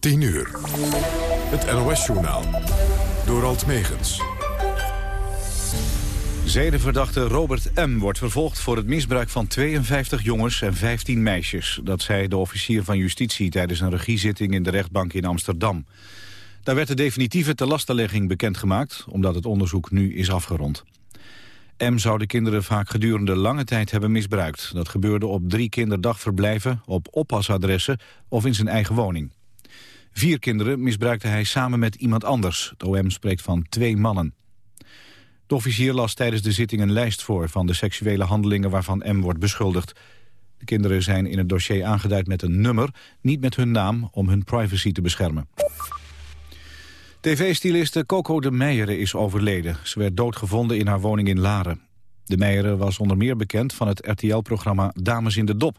10 uur. Het NOS-journaal. Door Alt Megens. Zedenverdachte Robert M. wordt vervolgd voor het misbruik van 52 jongens en 15 meisjes. Dat zei de officier van justitie tijdens een regiezitting in de rechtbank in Amsterdam. Daar werd de definitieve telastenlegging bekendgemaakt, omdat het onderzoek nu is afgerond. M zou de kinderen vaak gedurende lange tijd hebben misbruikt. Dat gebeurde op drie kinderdagverblijven, op oppasadressen of in zijn eigen woning. Vier kinderen misbruikte hij samen met iemand anders. Het OM spreekt van twee mannen. De officier las tijdens de zitting een lijst voor... van de seksuele handelingen waarvan M wordt beschuldigd. De kinderen zijn in het dossier aangeduid met een nummer... niet met hun naam om hun privacy te beschermen. TV-styliste Coco de Meijeren is overleden. Ze werd doodgevonden in haar woning in Laren. De Meijeren was onder meer bekend van het RTL-programma Dames in de Dop.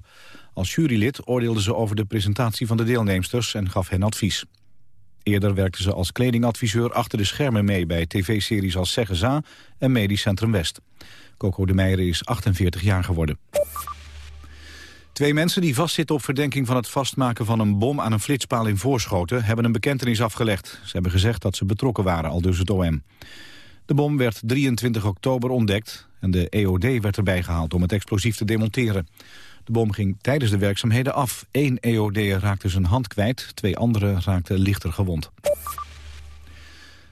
Als jurylid oordeelde ze over de presentatie van de deelnemsters en gaf hen advies. Eerder werkte ze als kledingadviseur achter de schermen mee... bij tv-series als Zeggenza en Medisch Centrum West. Coco de Meijeren is 48 jaar geworden. Twee mensen die vastzitten op verdenking van het vastmaken van een bom aan een flitspaal in Voorschoten hebben een bekentenis afgelegd. Ze hebben gezegd dat ze betrokken waren, al dus het OM. De bom werd 23 oktober ontdekt en de EOD werd erbij gehaald om het explosief te demonteren. De bom ging tijdens de werkzaamheden af. Eén EOD raakte zijn hand kwijt, twee anderen raakten lichter gewond.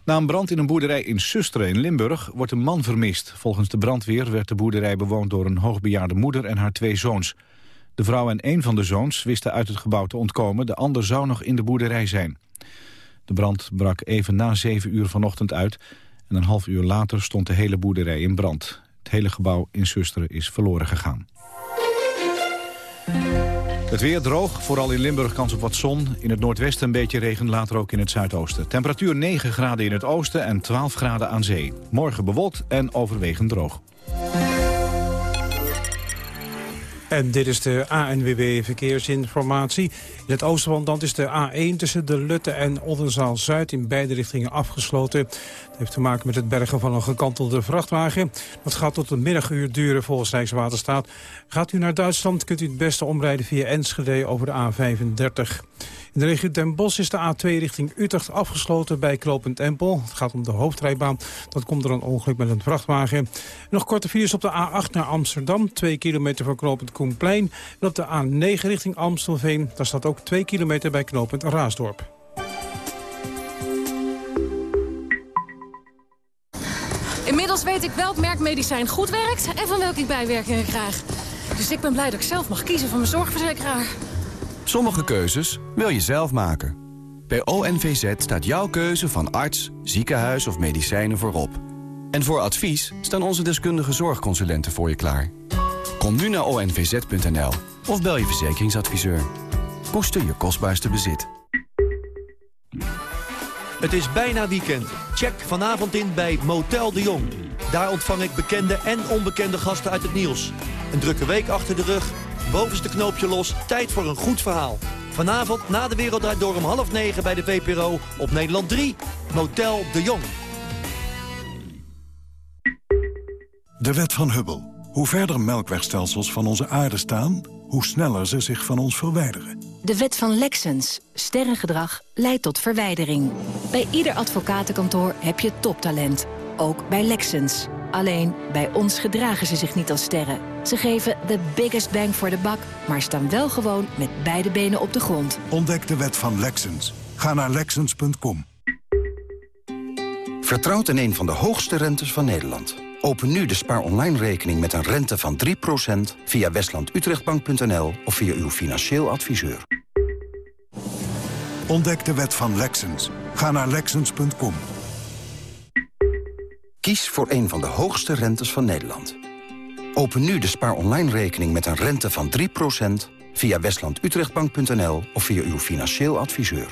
Na een brand in een boerderij in Susteren in Limburg wordt een man vermist. Volgens de brandweer werd de boerderij bewoond door een hoogbejaarde moeder en haar twee zoons. De vrouw en een van de zoons wisten uit het gebouw te ontkomen. De ander zou nog in de boerderij zijn. De brand brak even na zeven uur vanochtend uit. En een half uur later stond de hele boerderij in brand. Het hele gebouw in Susteren is verloren gegaan. Het weer droog, vooral in Limburg kans op wat zon. In het noordwesten een beetje regen, later ook in het zuidoosten. Temperatuur 9 graden in het oosten en 12 graden aan zee. Morgen bewolkt en overwegend droog. En dit is de ANWB Verkeersinformatie. In het oosten van land is de A1 tussen de Lutte en Oldenzaal-Zuid... in beide richtingen afgesloten. Het heeft te maken met het bergen van een gekantelde vrachtwagen. Dat gaat tot een middaguur duren volgens Rijkswaterstaat. Gaat u naar Duitsland kunt u het beste omrijden via Enschede over de A35. In de regio Den Bosch is de A2 richting Utrecht afgesloten bij Klopend Empel. Het gaat om de hoofdrijbaan. Dat komt er een ongeluk met een vrachtwagen. Nog korte files op de A8 naar Amsterdam. 2 kilometer voor Knopend Koenplein. En op de A9 richting Amstelveen. Daar staat ook 2 kilometer bij Knopend Raasdorp. Inmiddels weet ik welk merk medicijn goed werkt en van welke ik bijwerkingen krijg. Dus ik ben blij dat ik zelf mag kiezen van mijn zorgverzekeraar. Sommige keuzes wil je zelf maken. Bij ONVZ staat jouw keuze van arts, ziekenhuis of medicijnen voorop. En voor advies staan onze deskundige zorgconsulenten voor je klaar. Kom nu naar onvz.nl of bel je verzekeringsadviseur. Koester je kostbaarste bezit. Het is bijna weekend. Check vanavond in bij Motel de Jong. Daar ontvang ik bekende en onbekende gasten uit het nieuws. Een drukke week achter de rug bovenste knoopje los. Tijd voor een goed verhaal. Vanavond na de Wereld Door om half negen bij de VPRO op Nederland 3. Motel de Jong. De wet van Hubble. Hoe verder melkwegstelsels van onze aarde staan... hoe sneller ze zich van ons verwijderen. De wet van Lexens. Sterrengedrag leidt tot verwijdering. Bij ieder advocatenkantoor heb je toptalent. Ook bij Lexens. Alleen, bij ons gedragen ze zich niet als sterren. Ze geven the biggest bang for the buck, maar staan wel gewoon met beide benen op de grond. Ontdek de wet van Lexens. Ga naar Lexens.com. Vertrouwt in een van de hoogste rentes van Nederland. Open nu de spaar online rekening met een rente van 3% via westlandutrechtbank.nl of via uw financieel adviseur. Ontdek de wet van Lexens. Ga naar Lexens.com. Kies voor een van de hoogste rentes van Nederland. Open nu de spaar online rekening met een rente van 3% via westlandutrechtbank.nl of via uw financieel adviseur.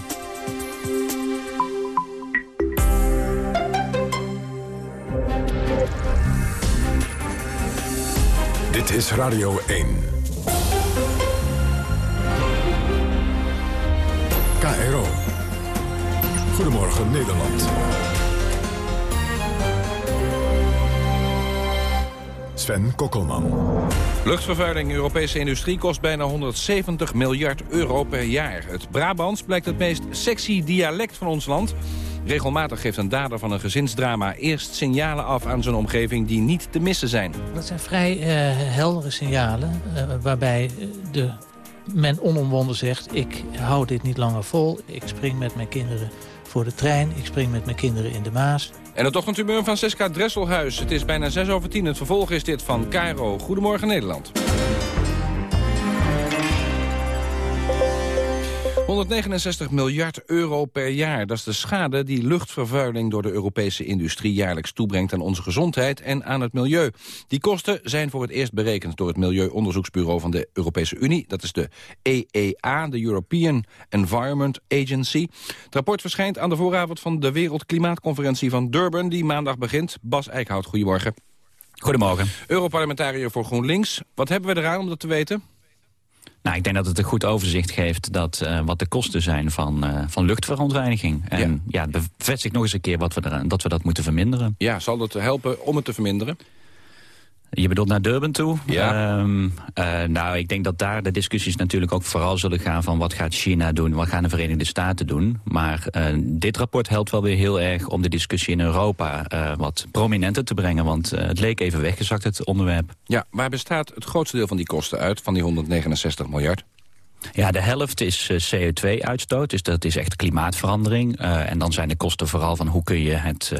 Dit is Radio 1. KRO. Goedemorgen Nederland. Sven Kokkelman. Luchtvervuiling Europese industrie kost bijna 170 miljard euro per jaar. Het Brabants blijkt het meest sexy dialect van ons land. Regelmatig geeft een dader van een gezinsdrama eerst signalen af aan zijn omgeving die niet te missen zijn. Dat zijn vrij uh, heldere signalen uh, waarbij de, men onomwonden zegt... ik hou dit niet langer vol, ik spring met mijn kinderen voor de trein... ik spring met mijn kinderen in de Maas. En het ochtendhumeur van Seska Dresselhuis. Het is bijna 6 over 10. Het vervolg is dit van Cairo. Goedemorgen Nederland. 169 miljard euro per jaar. Dat is de schade die luchtvervuiling door de Europese industrie jaarlijks toebrengt aan onze gezondheid en aan het milieu. Die kosten zijn voor het eerst berekend door het Milieuonderzoeksbureau van de Europese Unie. Dat is de EEA, de European Environment Agency. Het rapport verschijnt aan de vooravond van de Wereldklimaatconferentie van Durban, die maandag begint. Bas Eickhout, goedemorgen. Goedemorgen. Europarlementariër voor GroenLinks. Wat hebben we eraan om dat te weten? Nou, ik denk dat het een goed overzicht geeft dat, uh, wat de kosten zijn van, uh, van luchtverontreiniging. En ja, ja het bevestigt nog eens een keer wat we er, dat we dat moeten verminderen. Ja, zal dat helpen om het te verminderen? Je bedoelt naar Durban toe? Ja. Um, uh, nou, ik denk dat daar de discussies natuurlijk ook vooral zullen gaan van wat gaat China doen, wat gaan de Verenigde Staten doen. Maar uh, dit rapport helpt wel weer heel erg om de discussie in Europa uh, wat prominenter te brengen. Want het leek even weggezakt, het onderwerp. Ja, waar bestaat het grootste deel van die kosten uit, van die 169 miljard? Ja, de helft is uh, CO2-uitstoot, dus dat is echt klimaatverandering. Uh, en dan zijn de kosten vooral van hoe kun je het, uh,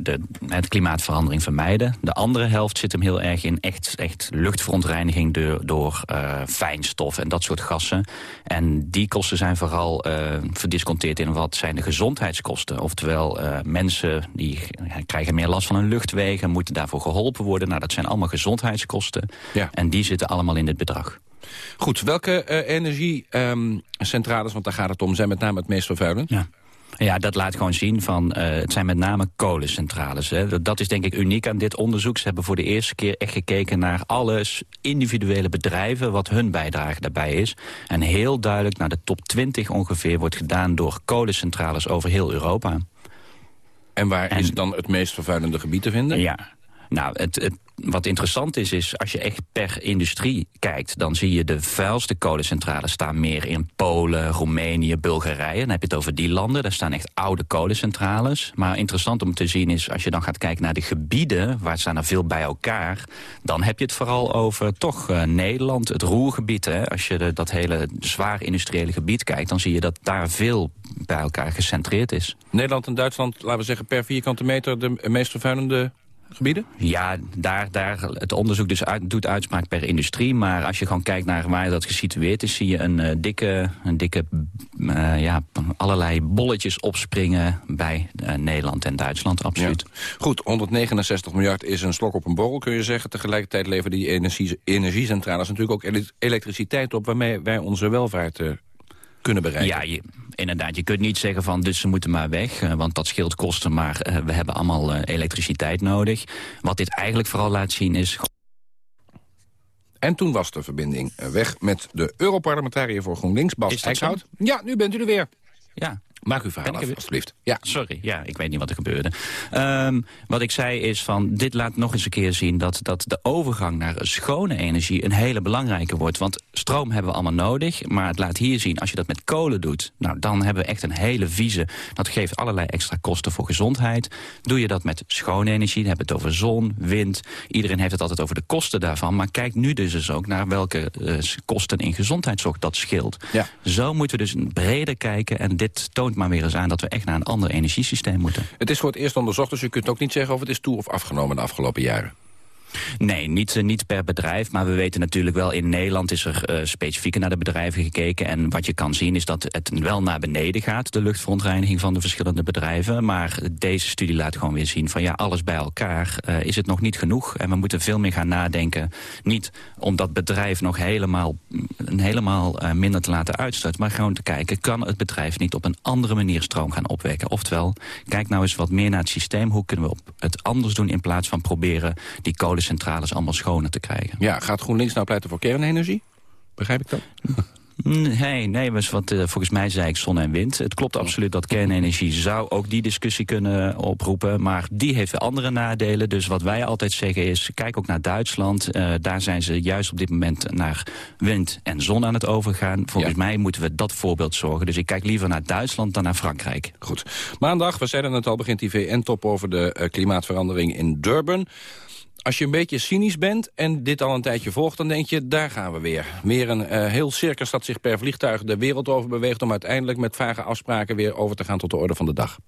de, het klimaatverandering vermijden. De andere helft zit hem heel erg in echt, echt luchtverontreiniging door, door fijnstof en dat soort gassen. En die kosten zijn vooral verdisconteerd in wat zijn de gezondheidskosten. Oftewel, mensen die krijgen meer last van hun luchtwegen, moeten daarvoor geholpen worden. Nou, dat zijn allemaal gezondheidskosten. Ja. En die zitten allemaal in dit bedrag. Goed, welke uh, energiecentrales, um, want daar gaat het om, zijn met name het meest vervuilend? Ja. Ja, dat laat gewoon zien van, uh, het zijn met name kolencentrales. Hè. Dat is denk ik uniek aan dit onderzoek. Ze hebben voor de eerste keer echt gekeken naar alle individuele bedrijven... wat hun bijdrage daarbij is. En heel duidelijk naar de top 20 ongeveer wordt gedaan... door kolencentrales over heel Europa. En waar en, is dan het meest vervuilende gebied te vinden? Ja, nou, het, het, wat interessant is, is als je echt per industrie kijkt... dan zie je de vuilste kolencentrales staan meer in Polen, Roemenië, Bulgarije. Dan heb je het over die landen. Daar staan echt oude kolencentrales. Maar interessant om te zien is, als je dan gaat kijken naar de gebieden... waar staan er veel bij elkaar... dan heb je het vooral over toch uh, Nederland, het Roergebied. Hè. Als je dat hele zwaar industriële gebied kijkt... dan zie je dat daar veel bij elkaar gecentreerd is. Nederland en Duitsland, laten we zeggen per vierkante meter... de meest vervuilende gebieden? Ja, daar, daar het onderzoek dus uit, doet uitspraak per industrie. Maar als je gewoon kijkt naar waar dat gesitueerd is... zie je een uh, dikke, een dikke uh, ja, allerlei bolletjes opspringen bij uh, Nederland en Duitsland, absoluut. Ja. Goed, 169 miljard is een slok op een borrel, kun je zeggen. Tegelijkertijd leveren die energie, energiecentrales natuurlijk ook elektriciteit op... waarmee wij onze welvaart kunnen bereiken. Ja, je, inderdaad. Je kunt niet zeggen van dus ze moeten maar weg, uh, want dat scheelt kosten. Maar uh, we hebben allemaal uh, elektriciteit nodig. Wat dit eigenlijk vooral laat zien is... En toen was de verbinding weg met de Europarlementariër voor GroenLinks, Bas Eickhout. Ja, nu bent u er weer. Ja, Maak uw verhaal af, alstublieft. Ja. Sorry, ja, ik weet niet wat er gebeurde. Um, wat ik zei is van, dit laat nog eens een keer zien... dat, dat de overgang naar schone energie een hele belangrijke wordt. Want stroom hebben we allemaal nodig, maar het laat hier zien... als je dat met kolen doet, nou, dan hebben we echt een hele vieze... dat geeft allerlei extra kosten voor gezondheid. Doe je dat met schone energie, dan hebben we het over zon, wind... iedereen heeft het altijd over de kosten daarvan... maar kijk nu dus eens ook naar welke uh, kosten in gezondheidszorg dat scheelt. Ja. Zo moeten we dus breder kijken en dit toont maar weer eens aan dat we echt naar een ander energiesysteem moeten. Het is voor het eerst onderzocht, dus u kunt ook niet zeggen of het is toe of afgenomen de afgelopen jaren. Nee, niet, uh, niet per bedrijf. Maar we weten natuurlijk wel, in Nederland is er uh, specifieker naar de bedrijven gekeken. En wat je kan zien is dat het wel naar beneden gaat, de luchtverontreiniging van de verschillende bedrijven. Maar deze studie laat gewoon weer zien van ja, alles bij elkaar uh, is het nog niet genoeg. En we moeten veel meer gaan nadenken. Niet om dat bedrijf nog helemaal, helemaal minder te laten uitstoten. Maar gewoon te kijken, kan het bedrijf niet op een andere manier stroom gaan opwekken? Oftewel, kijk nou eens wat meer naar het systeem. Hoe kunnen we op het anders doen in plaats van proberen die kolen de centrales allemaal schoner te krijgen. Ja, gaat GroenLinks nou pleiten voor kernenergie? Begrijp ik dat? Nee, nee wat, uh, volgens mij zei ik zon en wind. Het klopt absoluut dat kernenergie zou ook die discussie kunnen oproepen. Maar die heeft weer andere nadelen. Dus wat wij altijd zeggen is, kijk ook naar Duitsland. Uh, daar zijn ze juist op dit moment naar wind en zon aan het overgaan. Volgens mij moeten we dat voorbeeld zorgen. Dus ik kijk liever naar Duitsland dan naar Frankrijk. Goed. Maandag, we zeiden het al, begint die VN-top over de uh, klimaatverandering in Durban. Als je een beetje cynisch bent en dit al een tijdje volgt... dan denk je, daar gaan we weer. Weer een uh, heel circus dat zich per vliegtuig de wereld over beweegt... om uiteindelijk met vage afspraken weer over te gaan tot de orde van de dag.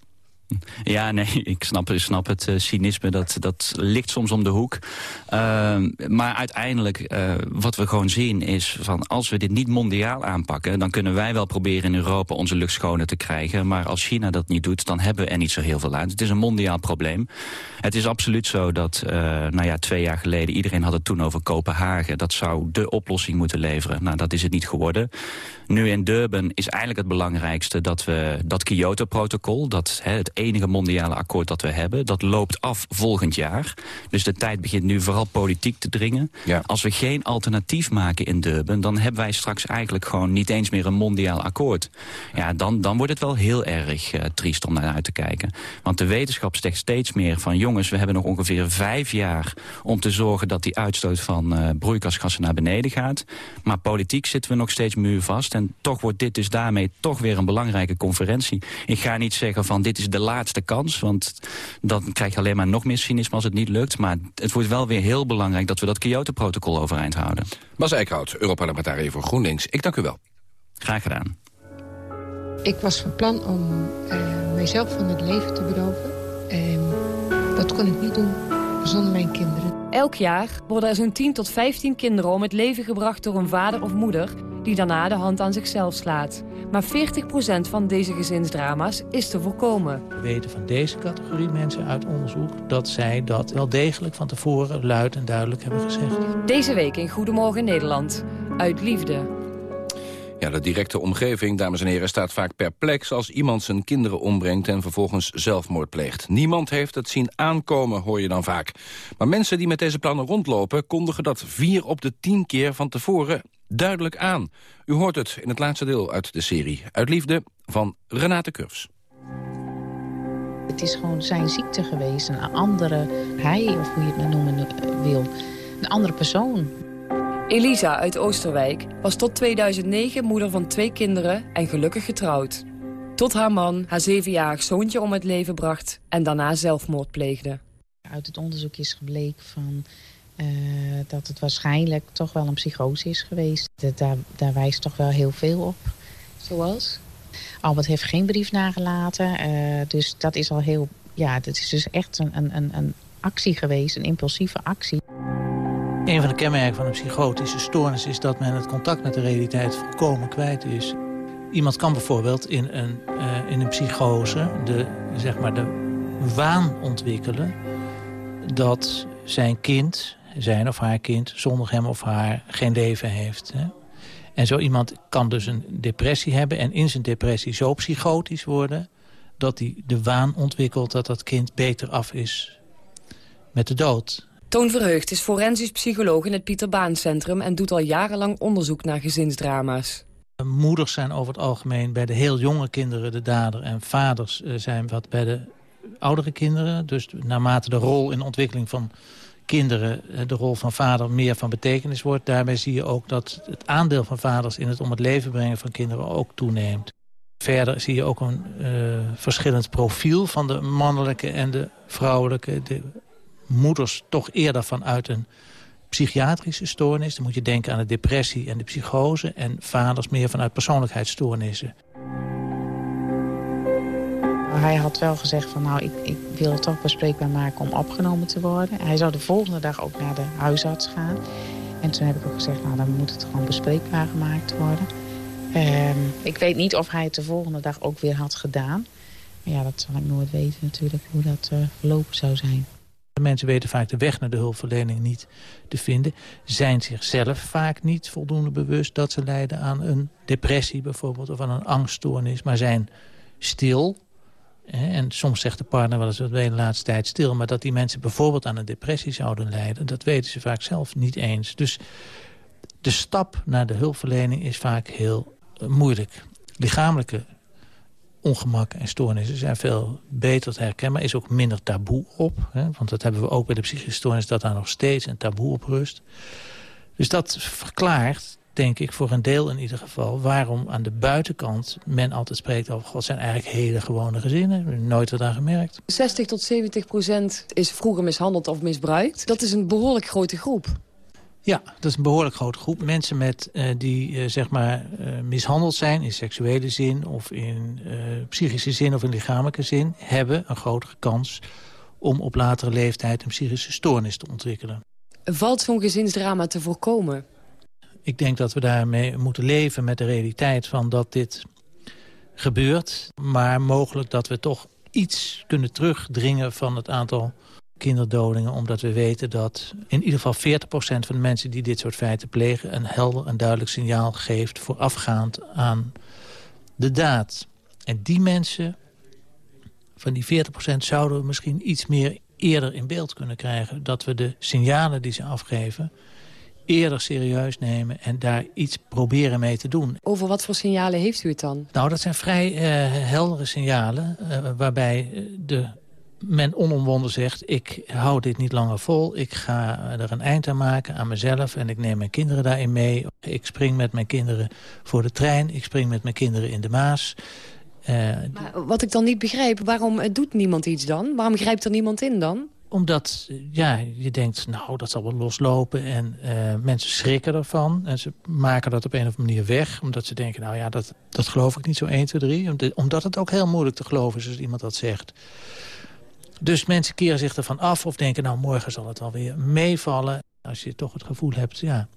Ja, nee, ik snap, snap het uh, cynisme. Dat, dat ligt soms om de hoek. Uh, maar uiteindelijk, uh, wat we gewoon zien is... van als we dit niet mondiaal aanpakken... dan kunnen wij wel proberen in Europa onze lucht schoner te krijgen. Maar als China dat niet doet, dan hebben we er niet zo heel veel aan. Het is een mondiaal probleem. Het is absoluut zo dat, nou ja, twee jaar geleden... iedereen had het toen over Kopenhagen. Dat zou de oplossing moeten leveren. Nou, dat is het niet geworden. Nu in Durban is eigenlijk het belangrijkste dat we dat Kyoto-protocol... dat hè, het enige mondiale akkoord dat we hebben... dat loopt af volgend jaar. Dus de tijd begint nu vooral politiek te dringen. Ja. Als we geen alternatief maken in Durban... dan hebben wij straks eigenlijk gewoon niet eens meer een mondiaal akkoord. Ja, dan, dan wordt het wel heel erg uh, triest om naar uit te kijken. Want de wetenschap zegt steeds meer van... jongens, we hebben nog ongeveer vijf jaar om te zorgen... dat die uitstoot van uh, broeikasgassen naar beneden gaat. Maar politiek zitten we nog steeds muurvast... En toch wordt dit dus daarmee toch weer een belangrijke conferentie. Ik ga niet zeggen van dit is de laatste kans, want dan krijg je alleen maar nog meer cynisme als het niet lukt. Maar het wordt wel weer heel belangrijk dat we dat Kyoto-protocol overeind houden. Bas Eickhout, Europarlementariër voor GroenLinks. Ik dank u wel. Graag gedaan. Ik was van plan om uh, mijzelf van het leven te beroven. En dat kon ik niet doen zonder mijn kinderen. Elk jaar worden er zo'n 10 tot 15 kinderen om het leven gebracht door een vader of moeder die daarna de hand aan zichzelf slaat. Maar 40% van deze gezinsdrama's is te voorkomen. We weten van deze categorie mensen uit onderzoek... dat zij dat wel degelijk van tevoren luid en duidelijk hebben gezegd. Deze week in Goedemorgen Nederland. Uit liefde. Ja, de directe omgeving, dames en heren, staat vaak perplex... als iemand zijn kinderen ombrengt en vervolgens zelfmoord pleegt. Niemand heeft het zien aankomen, hoor je dan vaak. Maar mensen die met deze plannen rondlopen... kondigen dat vier op de tien keer van tevoren duidelijk aan. U hoort het in het laatste deel uit de serie Uit Liefde van Renate Kurfs. Het is gewoon zijn ziekte geweest. Een andere hij, of hoe je het nou noemen wil. Een andere persoon. Elisa uit Oosterwijk was tot 2009 moeder van twee kinderen en gelukkig getrouwd. Tot haar man haar zevenjarig zoontje om het leven bracht en daarna zelfmoord pleegde. Uit het onderzoek is gebleken van uh, dat het waarschijnlijk toch wel een psychose is geweest. Dat, daar, daar wijst toch wel heel veel op. Zoals? Albert heeft geen brief nagelaten. Uh, dus dat is al heel... Ja, dat is dus echt een, een, een actie geweest. Een impulsieve actie. Een van de kenmerken van een psychotische stoornis is dat men het contact met de realiteit volkomen kwijt is. Iemand kan bijvoorbeeld in een, uh, in een psychose de, zeg maar de waan ontwikkelen dat zijn kind, zijn of haar kind, zonder hem of haar geen leven heeft. Hè? En zo iemand kan dus een depressie hebben en in zijn depressie zo psychotisch worden... dat hij de waan ontwikkelt dat dat kind beter af is met de dood. Toon Verheugd is forensisch psycholoog in het Pieter Baan Centrum... en doet al jarenlang onderzoek naar gezinsdrama's. Moeders zijn over het algemeen bij de heel jonge kinderen de dader... en vaders eh, zijn wat bij de oudere kinderen. Dus naarmate de rol in de ontwikkeling van kinderen... Eh, de rol van vader meer van betekenis wordt... daarbij zie je ook dat het aandeel van vaders... in het om het leven brengen van kinderen ook toeneemt. Verder zie je ook een verschillend profiel van de mannelijke en de vrouwelijke. De moeders toch eerder vanuit een psychiatrische stoornis. Dan moet je denken aan de depressie en de psychose. En vaders meer vanuit persoonlijkheidsstoornissen. Hij had wel gezegd van nou, ik, ik wil het toch bespreekbaar maken om opgenomen te worden. Hij zou de volgende dag ook naar de huisarts gaan. En toen heb ik ook gezegd, nou dan moet het gewoon bespreekbaar gemaakt worden. Um, ik weet niet of hij het de volgende dag ook weer had gedaan. Maar ja, dat zal ik nooit weten natuurlijk hoe dat uh, verlopen zou zijn. De mensen weten vaak de weg naar de hulpverlening niet te vinden. Zijn zichzelf vaak niet voldoende bewust dat ze lijden aan een depressie bijvoorbeeld... of aan een angststoornis, maar zijn stil En soms zegt de partner wel eens, ben je de laatste tijd stil... maar dat die mensen bijvoorbeeld aan een depressie zouden lijden... dat weten ze vaak zelf niet eens. Dus de stap naar de hulpverlening is vaak heel moeilijk. Lichamelijke ongemakken en stoornissen zijn veel beter te herkennen... maar is ook minder taboe op. Hè? Want dat hebben we ook bij de psychische stoornis... dat daar nog steeds een taboe op rust. Dus dat verklaart, denk ik, voor een deel in ieder geval... waarom aan de buitenkant men altijd spreekt over... God, zijn eigenlijk hele gewone gezinnen. Nooit wat aan gemerkt. 60 tot 70 procent is vroeger mishandeld of misbruikt. Dat is een behoorlijk grote groep. Ja, dat is een behoorlijk grote groep. Mensen met, uh, die uh, zeg maar uh, mishandeld zijn in seksuele zin... of in psychische zin of in lichamelijke zin... hebben een grotere kans om op latere leeftijd een psychische stoornis te ontwikkelen. Valt zo'n gezinsdrama te voorkomen? Ik denk dat we daarmee moeten leven met de realiteit van dat dit gebeurt. Maar mogelijk dat we toch iets kunnen terugdringen van het aantal kinderdodingen... omdat we weten dat in ieder geval 40% van de mensen die dit soort feiten plegen... een helder en duidelijk signaal geeft voorafgaand aan de daad. En die mensen, van die 40% zouden we misschien iets meer eerder in beeld kunnen krijgen. Dat we de signalen die ze afgeven eerder serieus nemen en daar iets proberen mee te doen. Over wat voor signalen heeft u het dan? Nou, dat zijn vrij uh, heldere signalen uh, waarbij de men onomwonden zegt... ik hou dit niet langer vol, ik ga er een eind aan maken aan mezelf... en ik neem mijn kinderen daarin mee. Ik spring met mijn kinderen voor de trein, ik spring met mijn kinderen in de Maas. Uh, maar wat ik dan niet begrijp, waarom doet niemand iets dan? Waarom grijpt er niemand in dan? Omdat ja, je denkt, nou, dat zal wel loslopen. En uh, mensen schrikken ervan. En ze maken dat op een of andere manier weg. Omdat ze denken, nou ja, dat, dat geloof ik niet zo 1, 2, 3. Omdat het ook heel moeilijk te geloven is als iemand dat zegt. Dus mensen keren zich ervan af of denken... nou, morgen zal het wel weer meevallen. Als je toch het gevoel hebt, ja...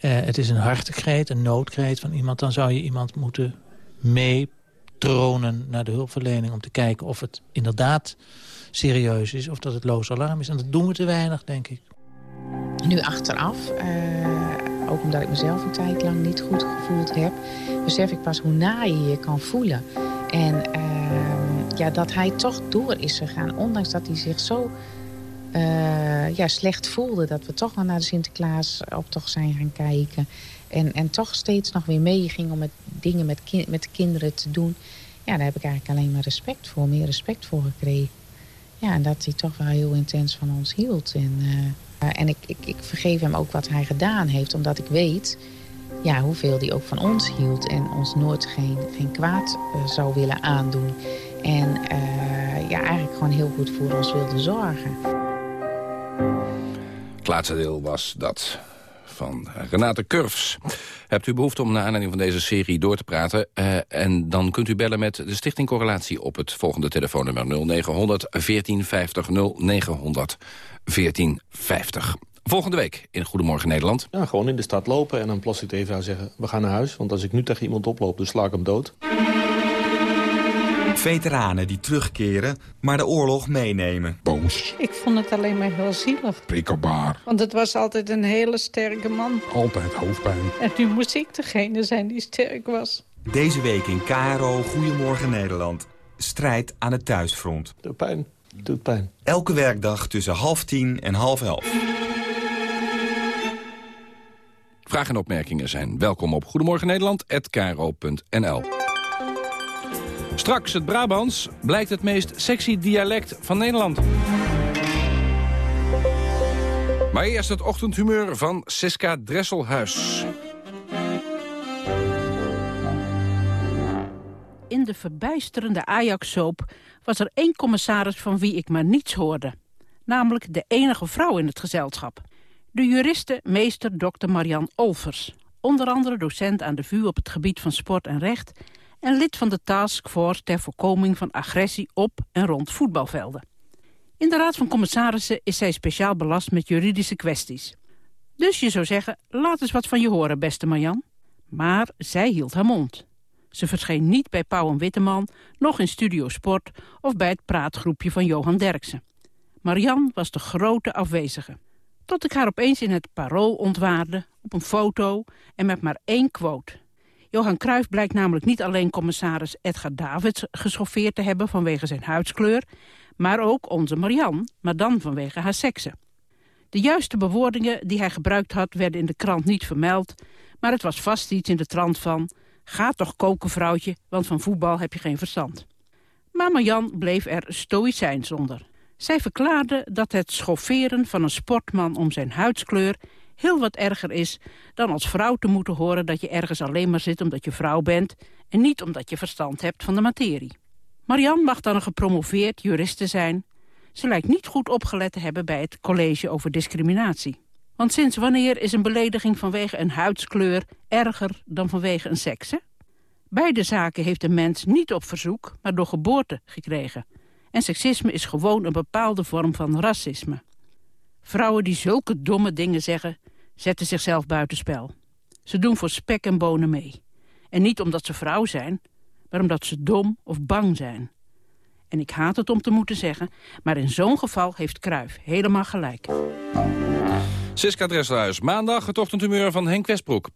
Uh, het is een hartekreet, een noodkreet van iemand... dan zou je iemand moeten meetronen naar de hulpverlening... om te kijken of het inderdaad serieus is... of dat het loos alarm is. En dat doen we te weinig, denk ik. Nu achteraf, uh, ook omdat ik mezelf een tijd lang niet goed gevoeld heb... besef ik pas hoe na je je kan voelen. En... Uh, ja, dat hij toch door is gegaan. Ondanks dat hij zich zo uh, ja, slecht voelde. Dat we toch nog naar de Sinterklaas op toch zijn gaan kijken. En, en toch steeds nog weer meeging om met dingen met, met de kinderen te doen. Ja, daar heb ik eigenlijk alleen maar respect voor. Meer respect voor gekregen. Ja, en dat hij toch wel heel intens van ons hield. En, uh, en ik, ik, ik vergeef hem ook wat hij gedaan heeft. Omdat ik weet ja, hoeveel hij ook van ons hield. En ons nooit geen, geen kwaad uh, zou willen aandoen. En uh, ja, eigenlijk gewoon heel goed voor ons wilde zorgen. Het laatste deel was dat van Renate Curves. Hebt u behoefte om naar aanleiding van deze serie door te praten? Uh, en dan kunt u bellen met de Stichting Correlatie op het volgende telefoonnummer 0900 1450 0900 1450. Volgende week in Goedemorgen Nederland. Ja, gewoon in de stad lopen en dan plas ik even aan zeggen... we gaan naar huis, want als ik nu tegen iemand oploop, dan sla ik hem dood. Veteranen die terugkeren, maar de oorlog meenemen. Boos. Ik vond het alleen maar heel zielig. Prikkelbaar. Want het was altijd een hele sterke man. Altijd hoofdpijn. En nu moest ik degene zijn die sterk was. Deze week in KRO Goedemorgen Nederland. Strijd aan het thuisfront. Doet pijn. Doet pijn. Elke werkdag tussen half tien en half elf. Vragen en opmerkingen zijn welkom op Goedemorgen Nederland@kro.nl. Straks het Brabants blijkt het meest sexy dialect van Nederland. Maar eerst het ochtendhumeur van Siska Dresselhuis. In de verbijsterende Ajax-soap was er één commissaris van wie ik maar niets hoorde. Namelijk de enige vrouw in het gezelschap. De juriste meester Dr. Marian Olvers. Onder andere docent aan de VU op het gebied van sport en recht en lid van de taskforce ter voorkoming van agressie op en rond voetbalvelden. In de Raad van Commissarissen is zij speciaal belast met juridische kwesties. Dus je zou zeggen, laat eens wat van je horen, beste Marjan. Maar zij hield haar mond. Ze verscheen niet bij Pauw en Witteman, nog in Studio Sport... of bij het praatgroepje van Johan Derksen. Marian was de grote afwezige. Tot ik haar opeens in het parool ontwaarde, op een foto en met maar één quote. Johan Cruijff blijkt namelijk niet alleen commissaris Edgar Davids geschoffeerd te hebben vanwege zijn huidskleur, maar ook onze Marianne, maar dan vanwege haar sekse. De juiste bewoordingen die hij gebruikt had werden in de krant niet vermeld, maar het was vast iets in de trant van... ga toch koken vrouwtje, want van voetbal heb je geen verstand. Maar Marjan bleef er stoïcijns onder. Zij verklaarde dat het schofferen van een sportman om zijn huidskleur heel wat erger is dan als vrouw te moeten horen dat je ergens alleen maar zit omdat je vrouw bent en niet omdat je verstand hebt van de materie. Marian mag dan een gepromoveerd juriste zijn. Ze lijkt niet goed opgelet te hebben bij het college over discriminatie. Want sinds wanneer is een belediging vanwege een huidskleur erger dan vanwege een sekse? Beide zaken heeft een mens niet op verzoek, maar door geboorte gekregen. En seksisme is gewoon een bepaalde vorm van racisme. Vrouwen die zulke domme dingen zeggen, zetten zichzelf buitenspel. Ze doen voor spek en bonen mee. En niet omdat ze vrouw zijn, maar omdat ze dom of bang zijn. En ik haat het om te moeten zeggen, maar in zo'n geval heeft Kruif helemaal gelijk. Siska Dresselhuis, maandag het ochtendhumeur van Henk Westbroek.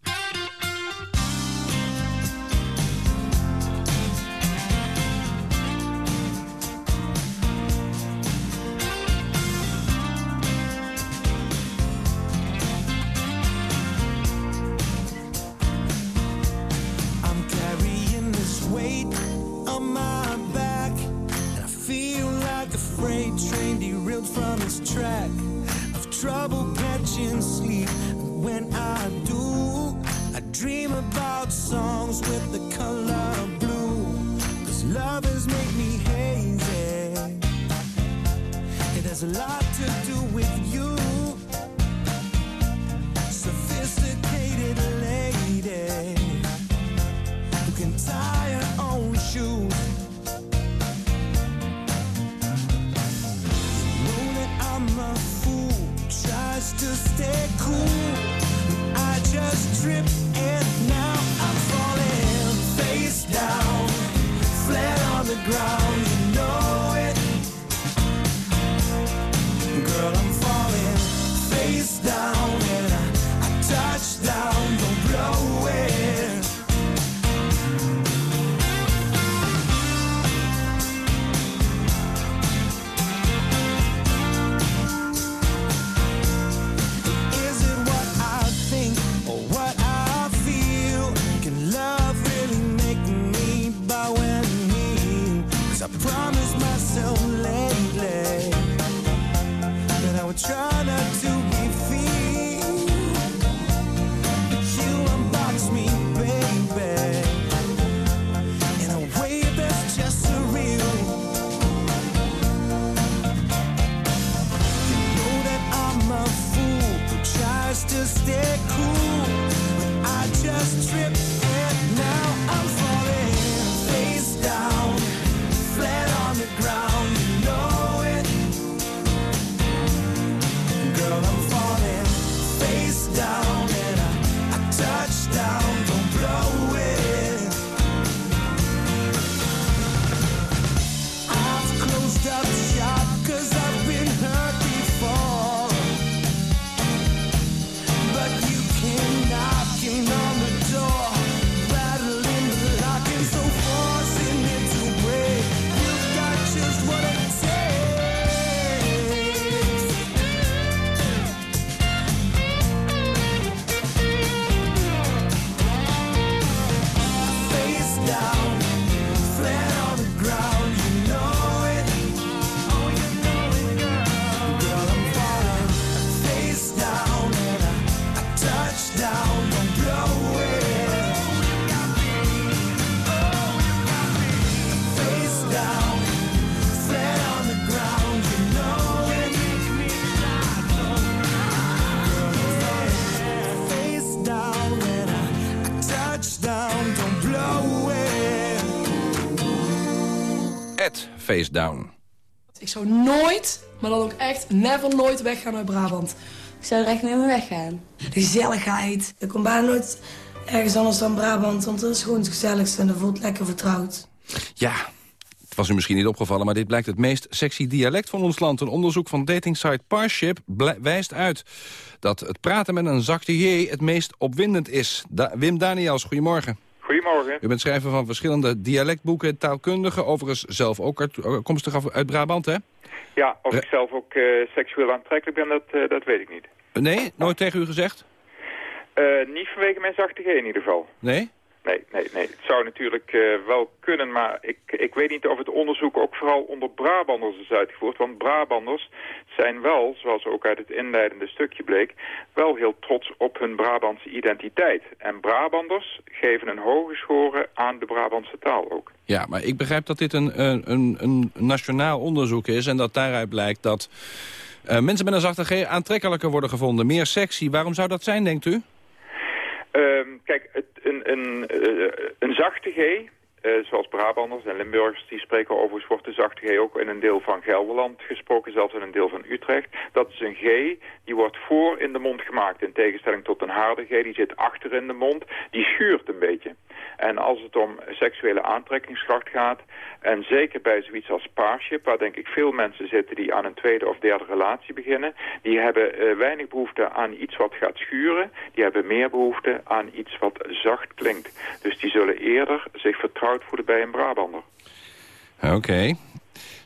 Face Down. Ik zou nooit, maar dan ook echt never nooit weggaan uit Brabant. Ik zou er echt niet meer weggaan. De gezelligheid. Ik kom bijna nooit ergens anders dan Brabant, want dat is gewoon het gezelligste en dat voelt lekker vertrouwd. Ja, het was u misschien niet opgevallen, maar dit blijkt het meest sexy dialect van ons land. Een onderzoek van datingsite Parship wijst uit dat het praten met een zachte J het meest opwindend is. Da- Wim Daniels, goedemorgen. Goedemorgen. U bent schrijver van verschillende dialectboeken, taalkundige. Overigens zelf ook uit, komstig uit Brabant, hè? Ja, of ik zelf ook eh, seksueel aantrekkelijk ben, dat, eh, dat weet ik niet. Nee? Nooit tegen u gezegd? Eh, niet vanwege mijn zachte G in ieder geval. Nee? Nee, nee, nee. Het zou natuurlijk eh, wel kunnen, maar ik, ik weet niet of het onderzoek ook vooral onder Brabanders is uitgevoerd. Want Brabanders zijn wel, zoals ook uit het inleidende stukje bleek, wel heel trots op hun Brabantse identiteit. En Brabanders geven een hoge score aan de Brabantse taal ook. Ja, maar ik begrijp dat dit een, een, een, nationaal onderzoek is... en dat daaruit blijkt dat eh, mensen met een zachte G aantrekkelijker worden gevonden. Meer sexy. Waarom zou dat zijn, denkt u? Ehm, kijk, een, een, eh, een zachte G, eh, zoals Brabanders en Limburgers, die spreken overigens, wordt de zachte G ook in een deel van Gelderland gesproken, zelfs in een deel van Utrecht. Dat is een G, die wordt voor in de mond gemaakt, in tegenstelling tot een harde G, die zit achter in de mond, die schuurt een beetje. En als het om seksuele aantrekkingskracht gaat, en zeker bij zoiets als Parship, waar denk ik veel mensen zitten die aan een tweede of derde relatie beginnen, die hebben eh, weinig behoefte aan iets wat gaat schuren, die hebben meer behoefte aan iets wat zacht klinkt. Dus die zullen eerder zich vertrouwd voelen bij een Brabander. Oké.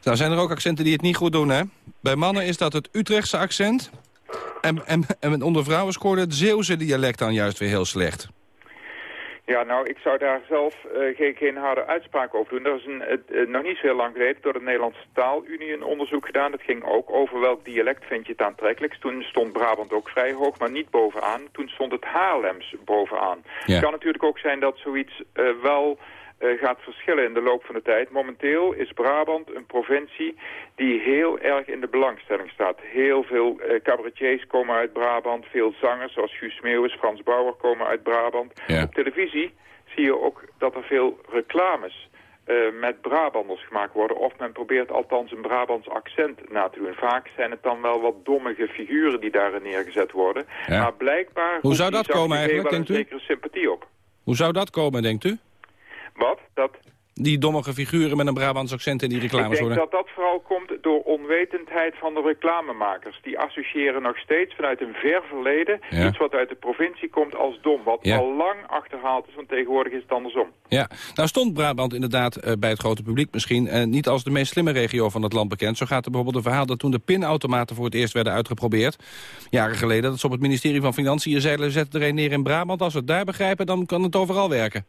Nou zijn er ook accenten die het niet goed doen, hè? Bij mannen is dat het Utrechtse accent. En, en, en onder vrouwen scoorde het Zeeuwse dialect dan juist weer heel slecht. Ja, nou, ik zou daar zelf eh, geen, geen harde uitspraak over doen. Er is een, eh, nog niet zo heel lang geleden door de Nederlandse Taalunie een onderzoek gedaan. Dat ging ook over welk dialect vind je het aantrekkelijkst. Toen stond Brabant ook vrij hoog, maar niet bovenaan. Toen stond het Haarlems bovenaan. Ja. Het kan natuurlijk ook zijn dat zoiets eh, wel gaat verschillen in de loop van de tijd. Momenteel is Brabant een provincie die heel erg in de belangstelling staat. Heel veel eh, cabaretiers komen uit Brabant, veel zangers zoals Guus Meeuwis, Frans Bauer komen uit Brabant. Ja. Op televisie zie je ook dat er veel reclames eh, met Brabanders gemaakt worden. Of men probeert althans een Brabants accent na te doen. Vaak zijn het dan wel wat dommige figuren die daarin neergezet worden. Ja. Maar blijkbaar... Hoe zou dat komen eigenlijk, denkt u? zekere sympathie op. Hoe zou dat komen, denkt u? Wat? Dat... Die dommige figuren met een Brabants accent in die reclames Ik denk worden. dat dat vooral komt door onwetendheid van de reclamemakers. Die associëren nog steeds vanuit een ver verleden Ja. iets wat uit de provincie komt als dom. Wat Ja. al lang achterhaald is, want tegenwoordig is het andersom. Ja, nou stond Brabant inderdaad eh, bij het grote publiek misschien... eh, niet als de meest slimme regio van het land bekend. Zo gaat er bijvoorbeeld een verhaal dat toen de pinautomaten voor het eerst werden uitgeprobeerd... jaren geleden, dat ze op het ministerie van Financiën zeiden... zet er een neer in Brabant, als we het daar begrijpen, dan kan het overal werken.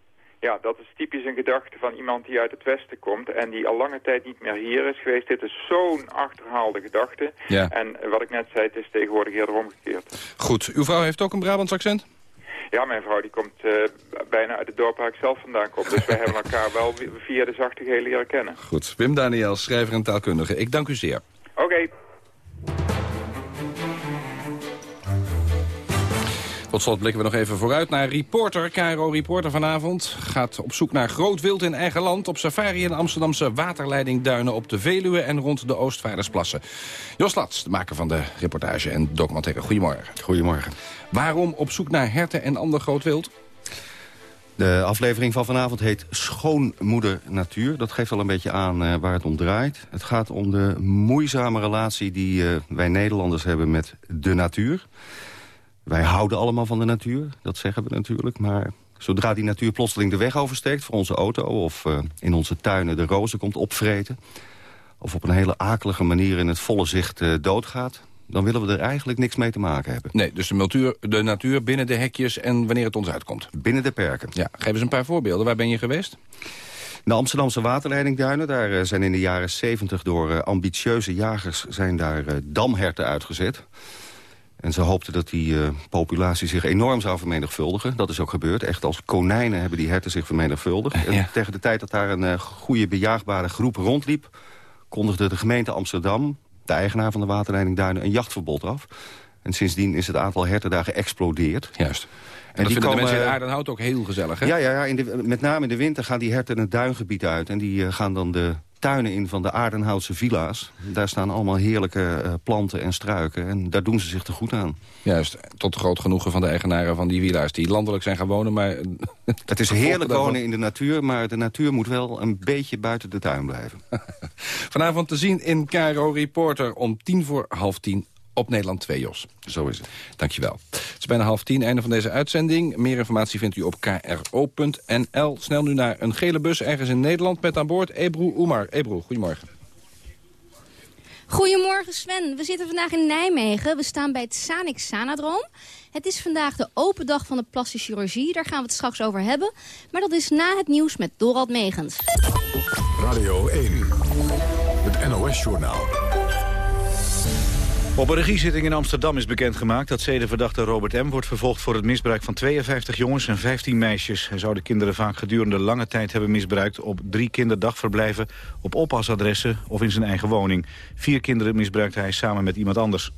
Ja, dat is typisch een gedachte van iemand die uit het Westen komt... en die al lange tijd niet meer hier is geweest. Dit is zo'n achterhaalde gedachte. Ja. En wat ik net zei, het is tegenwoordig eerder omgekeerd. Goed, uw vrouw heeft ook een Brabants accent? Ja, mijn vrouw die komt eh, bijna uit het dorp waar ik zelf vandaan kom. Dus wij hebben elkaar wel via de zachte G leren kennen. Goed, Wim Daniels, schrijver en taalkundige. Ik dank u zeer. Oké. Tot slot blikken we nog even vooruit naar Reporter. Cairo Reporter vanavond gaat op zoek naar groot wild in eigen land... op safari in de Amsterdamse waterleidingduinen op de Veluwe... en rond de Oostvaardersplassen. Jos Lats, de maker van de reportage en documentaire. Goedemorgen. Goedemorgen. Waarom op zoek naar herten en ander groot wild? De aflevering van vanavond heet Schoonmoeder Natuur. Dat geeft al een beetje aan eh, waar het om draait. Het gaat om de moeizame relatie die eh, wij Nederlanders hebben met de natuur. Wij houden allemaal van de natuur, dat zeggen we natuurlijk. Maar zodra die natuur plotseling de weg oversteekt voor onze auto... of eh, in onze tuinen de rozen komt opvreten... of op een hele akelige manier in het volle zicht eh, doodgaat... dan willen we er eigenlijk niks mee te maken hebben. Nee, dus de natuur, de natuur binnen de hekjes en wanneer het ons uitkomt. Binnen de perken. Ja, geef eens een paar voorbeelden. Waar ben je geweest? De Amsterdamse waterleidingduinen, daar eh, zijn in de jaren 70 door ambitieuze jagers zijn daar damherten uitgezet. En ze hoopten dat die eh, populatie zich enorm zou vermenigvuldigen. Dat is ook gebeurd. Echt als konijnen hebben die herten zich vermenigvuldigd. En tegen de tijd dat daar een eh, goede bejaagbare groep rondliep... kondigde de gemeente Amsterdam, de eigenaar van de waterleidingduinen... een jachtverbod af. En sindsdien is het aantal herten daar geëxplodeerd. Juist. En, dat vinden de mensen in Aardenhout ook heel gezellig, hè? Ja, ja, ja in de, met name in de winter gaan die herten het duingebied uit. En die eh, gaan dan de tuinen in van de Aardenhoutse villa's. Daar staan allemaal heerlijke eh, planten en struiken. En daar doen ze zich te goed aan. Juist, tot groot genoegen van de eigenaren van die wielaars... die landelijk zijn gaan wonen, maar... Het is heerlijk wonen in de natuur, maar de natuur moet wel een beetje buiten de tuin blijven. Vanavond te zien in Cairo Reporter om tien voor half tien op Nederland 2, Jos. Zo is het. Dankjewel. Het is bijna half tien, einde van deze uitzending. Meer informatie vindt u op kro.nl. Snel nu naar een gele bus ergens in Nederland met aan boord Ebru Oemar. Ebru, goedemorgen. Goedemorgen Sven, we zitten vandaag in Nijmegen. We staan bij het Sanix Sanadroom. Het is vandaag de open dag van de plastische chirurgie. Daar gaan we het straks over hebben. Maar dat is na het nieuws met Dorald Megens. Radio 1, het NOS-journaal. Op een regiezitting in Amsterdam is bekendgemaakt dat zedenverdachte Robert M. wordt vervolgd voor het misbruik van 52 jongens en 15 meisjes. Hij zou de kinderen vaak gedurende lange tijd hebben misbruikt op drie kinderdagverblijven, op oppasadressen of in zijn eigen woning. Vier kinderen misbruikte hij samen met iemand anders.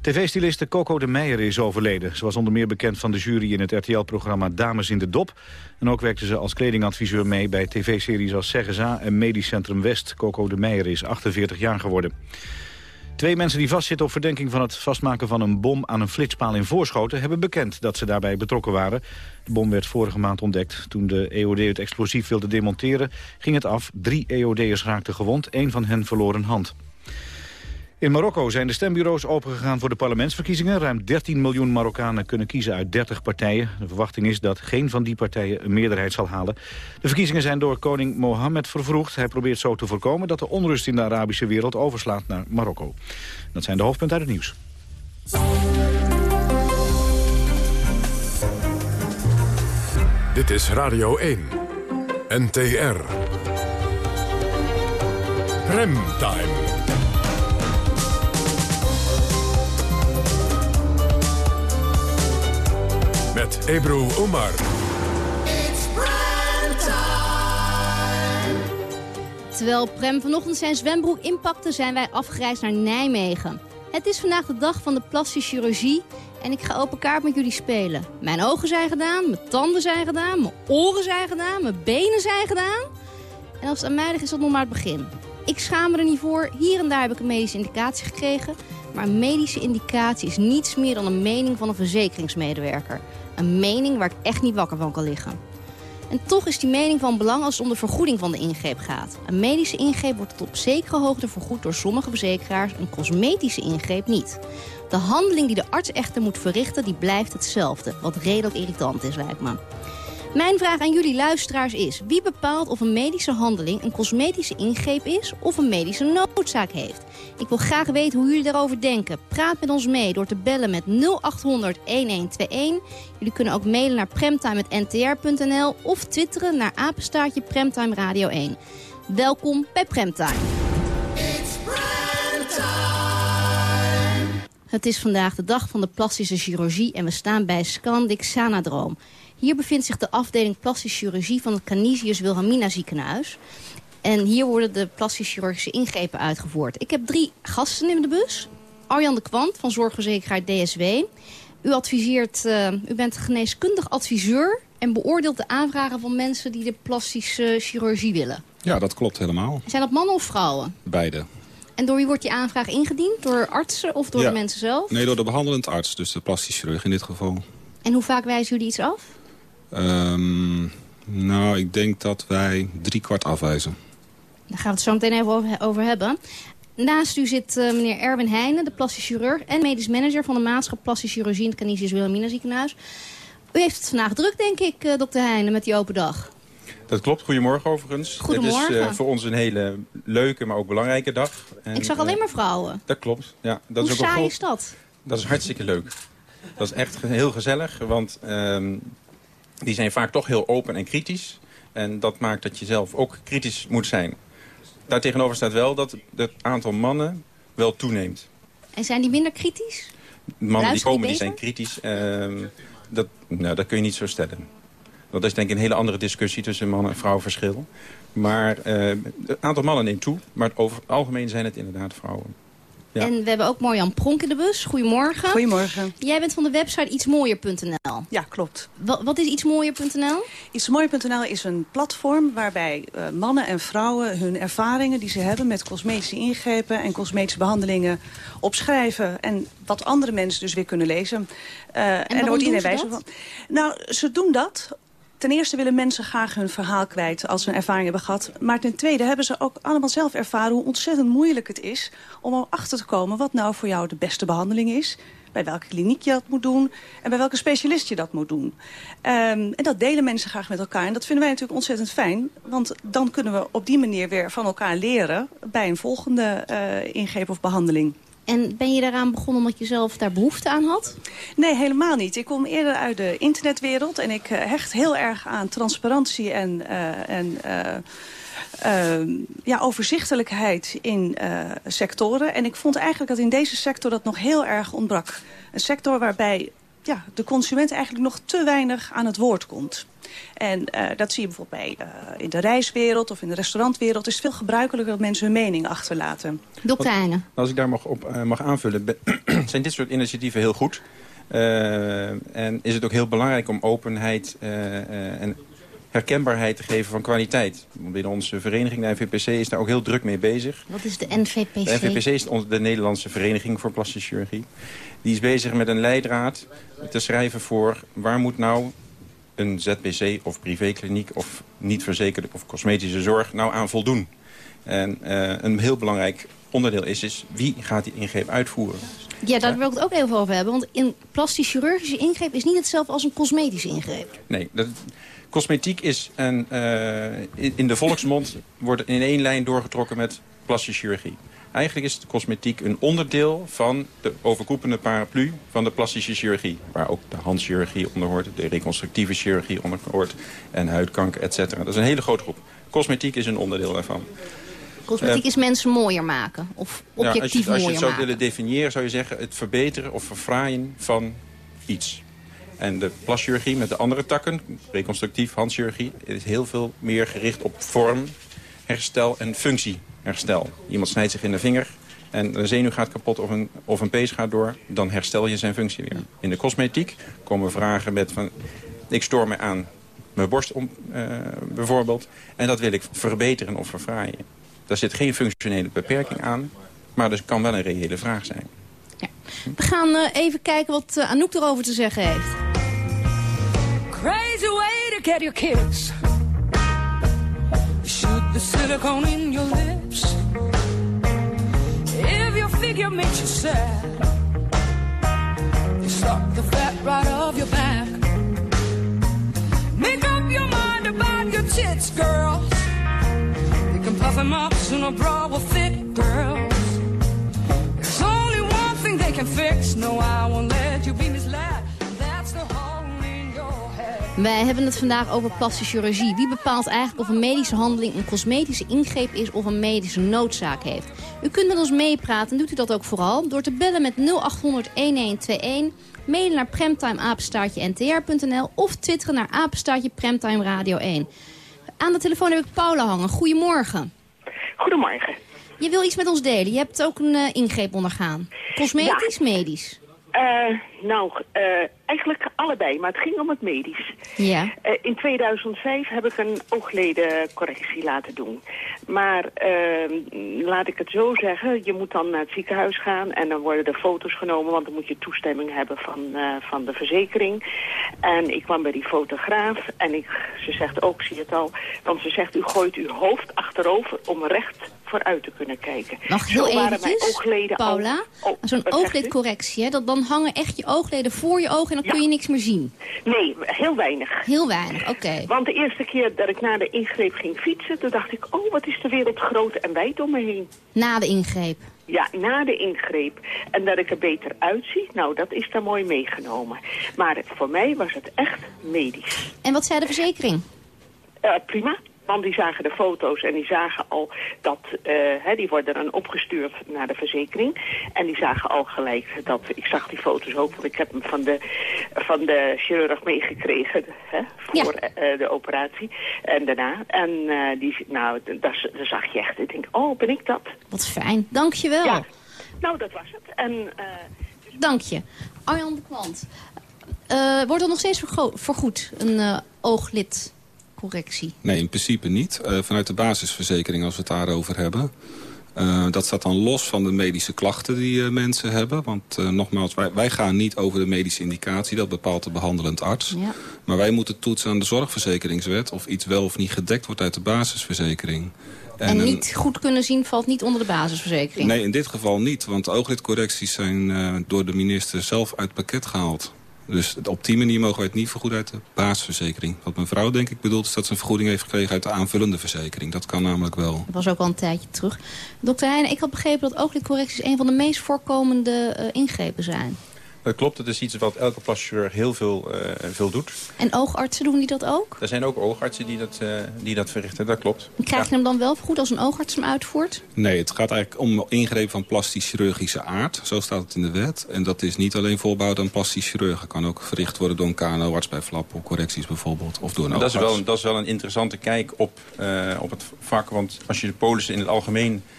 TV-styliste Coco de Meijer is overleden. Ze was onder meer bekend van de jury in het RTL-programma Dames in de Dop. En ook werkte ze als kledingadviseur mee bij tv-series als Zeggenza en Medisch Centrum West. Coco de Meijer is 48 jaar geworden. Twee mensen die vastzitten op verdenking van het vastmaken van een bom aan een flitspaal in Voorschoten hebben bekend dat ze daarbij betrokken waren. De bom werd vorige maand ontdekt. Toen de EOD het explosief wilde demonteren ging het af. Drie EOD'ers raakten gewond, één van hen verloor een hand. In Marokko zijn de stembureaus opengegaan voor de parlementsverkiezingen. Ruim 13 miljoen Marokkanen kunnen kiezen uit 30 partijen. De verwachting is dat geen van die partijen een meerderheid zal halen. De verkiezingen zijn door koning Mohammed vervroegd. Hij probeert zo te voorkomen dat de onrust in de Arabische wereld overslaat naar Marokko. Dat zijn de hoofdpunten uit het nieuws. Dit is Radio 1, NTR. Remtime. Met Ebru Omar. Terwijl Prem vanochtend zijn zwembroek inpakte, zijn wij afgereisd naar Nijmegen. Het is vandaag de dag van de plastische chirurgie en ik ga open kaart met jullie spelen. Mijn ogen zijn gedaan, mijn tanden zijn gedaan, mijn oren zijn gedaan, mijn benen zijn gedaan. En als het aan mij ligt is dat nog maar het begin. Ik schaam me er niet voor. Hier en daar heb ik een medische indicatie gekregen. Maar een medische indicatie is niets meer dan een mening van een verzekeringsmedewerker. Een mening waar ik echt niet wakker van kan liggen. En toch is die mening van belang als het om de vergoeding van de ingreep gaat. Een medische ingreep wordt tot op zekere hoogte vergoed door sommige verzekeraars... een cosmetische ingreep niet. De handeling die de arts echter moet verrichten, die blijft hetzelfde. Wat redelijk irritant is, lijkt me. Mijn vraag aan jullie luisteraars is... wie bepaalt of een medische handeling een cosmetische ingreep is... of een medische noodzaak heeft? Ik wil graag weten hoe jullie daarover denken. Praat met ons mee door te bellen met 0800-1121. Jullie kunnen ook mailen naar premtime.ntr.nl... of twitteren naar apenstaartje Premtime Radio 1. Welkom bij Premtime. Het is vandaag de dag van de plastische chirurgie... en we staan bij Scandic Sanadroom... Hier bevindt zich de afdeling plastische chirurgie van het Canisius Wilhelmina ziekenhuis. En hier worden de plastische chirurgische ingrepen uitgevoerd. Ik heb drie gasten in de bus. Arjan de Kwant van Zorgverzekeraar DSW. U adviseert, uh, u bent geneeskundig adviseur en beoordeelt de aanvragen van mensen die de plastische chirurgie willen. Ja, dat klopt helemaal. Zijn dat mannen of vrouwen? Beide. En door wie wordt die aanvraag ingediend? Door artsen of door ja. de mensen zelf? Nee, door de behandelend arts, dus de plastische chirurg in dit geval. En hoe vaak wijzen jullie iets af? Um, nou, ik denk dat wij drie kwart afwijzen. Daar gaan we het zo meteen even over, over hebben. Naast u zit uh, meneer Erwin Heijnen, de plastisch chirurg... en medisch manager van de maatschap plastische chirurgie... in het Canisius Wilhelmina ziekenhuis. U heeft het vandaag druk, denk ik, uh, dokter Heijnen, met die open dag. Dat klopt. Goedemorgen overigens. Goedemorgen. Het is uh, voor ons een hele leuke, maar ook belangrijke dag. En, ik zag alleen maar vrouwen. Dat klopt. Ja, dat Hoe is ook saai een is dat? Dat is hartstikke leuk. Dat is echt heel gezellig, want um, die zijn vaak toch heel open en kritisch. En dat maakt dat je zelf ook kritisch moet zijn. Daartegenover staat wel dat het aantal mannen wel toeneemt. En zijn die minder kritisch? Mannen Luisteren die komen, die die zijn kritisch. Uh, dat, nou, dat kun je niet zo stellen. Dat is denk ik een hele andere discussie tussen man- en vrouwverschil. Maar uh, het aantal mannen neemt toe. Maar over het algemeen zijn het inderdaad vrouwen. Ja. En we hebben ook Marjan Pronk in de bus. Goedemorgen. Goedemorgen. Jij bent van de website ietsmooier.nl. Ja, klopt. Wat, wat is ietsmooier.nl? Ietsmooier.nl is een platform waarbij uh, mannen en vrouwen hun ervaringen die ze hebben met cosmetische ingrepen en cosmetische behandelingen opschrijven. En wat andere mensen dus weer kunnen lezen. Uh, en, en daar wordt iedereen van. Nou, ze doen dat Ten eerste willen mensen graag hun verhaal kwijt als ze een ervaring hebben gehad. Maar ten tweede hebben ze ook allemaal zelf ervaren hoe ontzettend moeilijk het is... om erachter te komen wat nou voor jou de beste behandeling is. bij welke kliniek je dat moet doen... en bij welke specialist je dat moet doen. Ehm, en dat delen mensen graag met elkaar. En dat vinden wij natuurlijk ontzettend fijn. Want dan kunnen we op die manier weer van elkaar leren... bij een volgende uh, ingreep of behandeling. En ben je daaraan begonnen omdat je zelf daar behoefte aan had? Nee, helemaal niet. Ik kom eerder uit de internetwereld. En ik uh, hecht heel erg aan transparantie en... Uh, en uh, ja, overzichtelijkheid in sectoren. En ik vond eigenlijk dat in deze sector dat nog heel erg ontbrak. Een sector waarbij ja, de consument eigenlijk nog te weinig aan het woord komt. En uh, dat zie je bijvoorbeeld bij, uh, in de reiswereld of in de restaurantwereld. Het is veel gebruikelijker dat mensen hun mening achterlaten. Dokter Heijnen. Als ik daar mag, op, uh, mag aanvullen, zijn dit soort initiatieven heel goed. en is het ook heel belangrijk om openheid en herkenbaarheid te geven van kwaliteit. Binnen onze vereniging, de NVPC, is daar ook heel druk mee bezig. Wat is de NVPC? De NVPC is de Nederlandse Vereniging voor Plastische Chirurgie. Die is bezig met een leidraad te schrijven voor waar moet nou een ZBC of privékliniek of niet verzekerde of cosmetische zorg nou aan voldoen. En uh, een heel belangrijk onderdeel is, is wie gaat die ingreep uitvoeren. Ja, daar wil ik het ook even over hebben. Want een plastisch chirurgische ingreep is niet hetzelfde als een cosmetische ingreep. Nee, dat, cosmetiek is een, uh, in de volksmond wordt in één lijn doorgetrokken met plastische chirurgie. Eigenlijk is de cosmetiek een onderdeel van de overkoepelende paraplu van de plastische chirurgie. Waar ook de handchirurgie onder hoort, de reconstructieve chirurgie onder hoort en huidkanker, et cetera. Dat is een hele grote groep. Cosmetiek is een onderdeel daarvan. Cosmetiek uh, is mensen mooier maken of objectief ja, als je, als je mooier het zou maken. willen definiëren zou je zeggen het verbeteren of verfraaien van iets. En de plaschirurgie met de andere takken, reconstructief, handchirurgie... is heel veel meer gericht op vorm, herstel en functieherstel. Iemand snijdt zich in de vinger en de zenuw gaat kapot of een, of een pees gaat door... dan herstel je zijn functie weer. In de cosmetiek komen vragen met van... ik stoor me aan mijn borst uh, bijvoorbeeld... en dat wil ik verbeteren of verfraaien. Daar zit geen functionele beperking aan... maar er kan wel een reële vraag zijn. We gaan uh, even kijken wat uh, Anouk erover te zeggen heeft. Crazy way to get your kicks. Shoot the silicone in your lips. If your figure makes you sad. You suck the fat right off your back. Make up your mind about your tits, girls. You can puff them up in a bra will fit, girls. There's only one thing they can fix. No, I won't let you be Wij hebben het vandaag over plastische chirurgie. Wie bepaalt eigenlijk of een medische handeling een cosmetische ingreep is of een medische noodzaak heeft? U kunt met ons meepraten en doet u dat ook vooral door te bellen met 0800 1121, mailen naar premtimeapenstaartje-ntr.nl of twitteren naar apenstaartje Premtime Radio 1. Aan de telefoon heb ik Paula hangen. Goedemorgen. Goedemorgen. Je wil iets met ons delen. Je hebt ook een uh, ingreep ondergaan. Cosmetisch, ja. medisch? Uh, nou, uh, eigenlijk allebei, maar het ging om het medisch. Ja. Uh, in 2005 heb ik een oogledencorrectie laten doen. Maar laat ik het zo zeggen, je moet dan naar het ziekenhuis gaan... en dan worden er foto's genomen, want dan moet je toestemming hebben van, van de verzekering. En ik kwam bij die fotograaf en ik, ze zegt ook, zie je het al... want ze zegt, u gooit uw hoofd achterover om recht vooruit te kunnen kijken. Nog heel eventjes, oogleden Paula. Oh, Zo'n oogleedcorrectie, hè? Dat, dan hangen echt je oogleden voor je ogen en dan Ja. kun je niks meer zien. Nee, heel weinig. Heel weinig, oké. Want de eerste keer dat ik na de ingreep ging fietsen, toen dacht ik, oh, wat is de wereld groot en wijd om me heen. Na de ingreep. Ja, na de ingreep. En dat ik er beter uitzie, nou, dat is daar mooi meegenomen. Maar voor mij was het echt medisch. En wat zei de verzekering? Eh, prima. Want die zagen de foto's en die zagen al dat, eh, die worden dan opgestuurd naar de verzekering. En die zagen al gelijk dat, ik zag die foto's ook, want ik heb hem van de, van de chirurg meegekregen hè, voor eh, de operatie. En daarna, en eh, die, nou, daar, daar zag je echt, ik denk, oh, ben ik dat? Wat fijn, dankjewel. Ja. Nou, dat was het. En, Dank je. Arjan de Kwant. Wordt er nog steeds vergo- vergoed, een eh, ooglidcorrectie? Nee, in principe niet. Uh, vanuit de basisverzekering, als we het daarover hebben. Uh, dat staat dan los van de medische klachten die uh, mensen hebben. Want uh, nogmaals, wij, wij, gaan niet over de medische indicatie. Dat bepaalt de behandelend arts. Ja. Maar wij moeten toetsen aan de zorgverzekeringswet... of iets wel of niet gedekt wordt uit de basisverzekering. En, niet goed kunnen zien valt niet onder de basisverzekering? Nee, in dit geval niet, want de ooglidcorrecties zijn door de minister zelf uit pakket gehaald. Dus op die manier mogen wij het niet vergoeden uit de basisverzekering. Wat mevrouw denk ik bedoelt is dat ze een vergoeding heeft gekregen uit de aanvullende verzekering. Dat kan namelijk wel. Dat was ook al een tijdje terug. Dokter Heijnen, ik had begrepen dat ooglidcorrecties... een van de meest voorkomende eh, ingrepen zijn. Dat klopt, dat is iets wat elke plastisch chirurg heel veel, eh, veel doet. En oogartsen doen die dat ook? Er zijn ook oogartsen die dat, eh, die dat verrichten, dat klopt. Krijg je hem dan wel vergoed als een oogarts hem uitvoert? Nee, het gaat eigenlijk om ingreep van plastisch chirurgische aard. Zo staat het in de wet. En dat is niet alleen voorbehouden aan plastisch chirurgen. kan ook verricht worden door een KNO-arts bij flappelcorrecties bijvoorbeeld. Of door een En dat, is oogarts. wel, dat is wel een interessante kijk op, eh, op het vak. Want als je de polissen in het algemeen eh,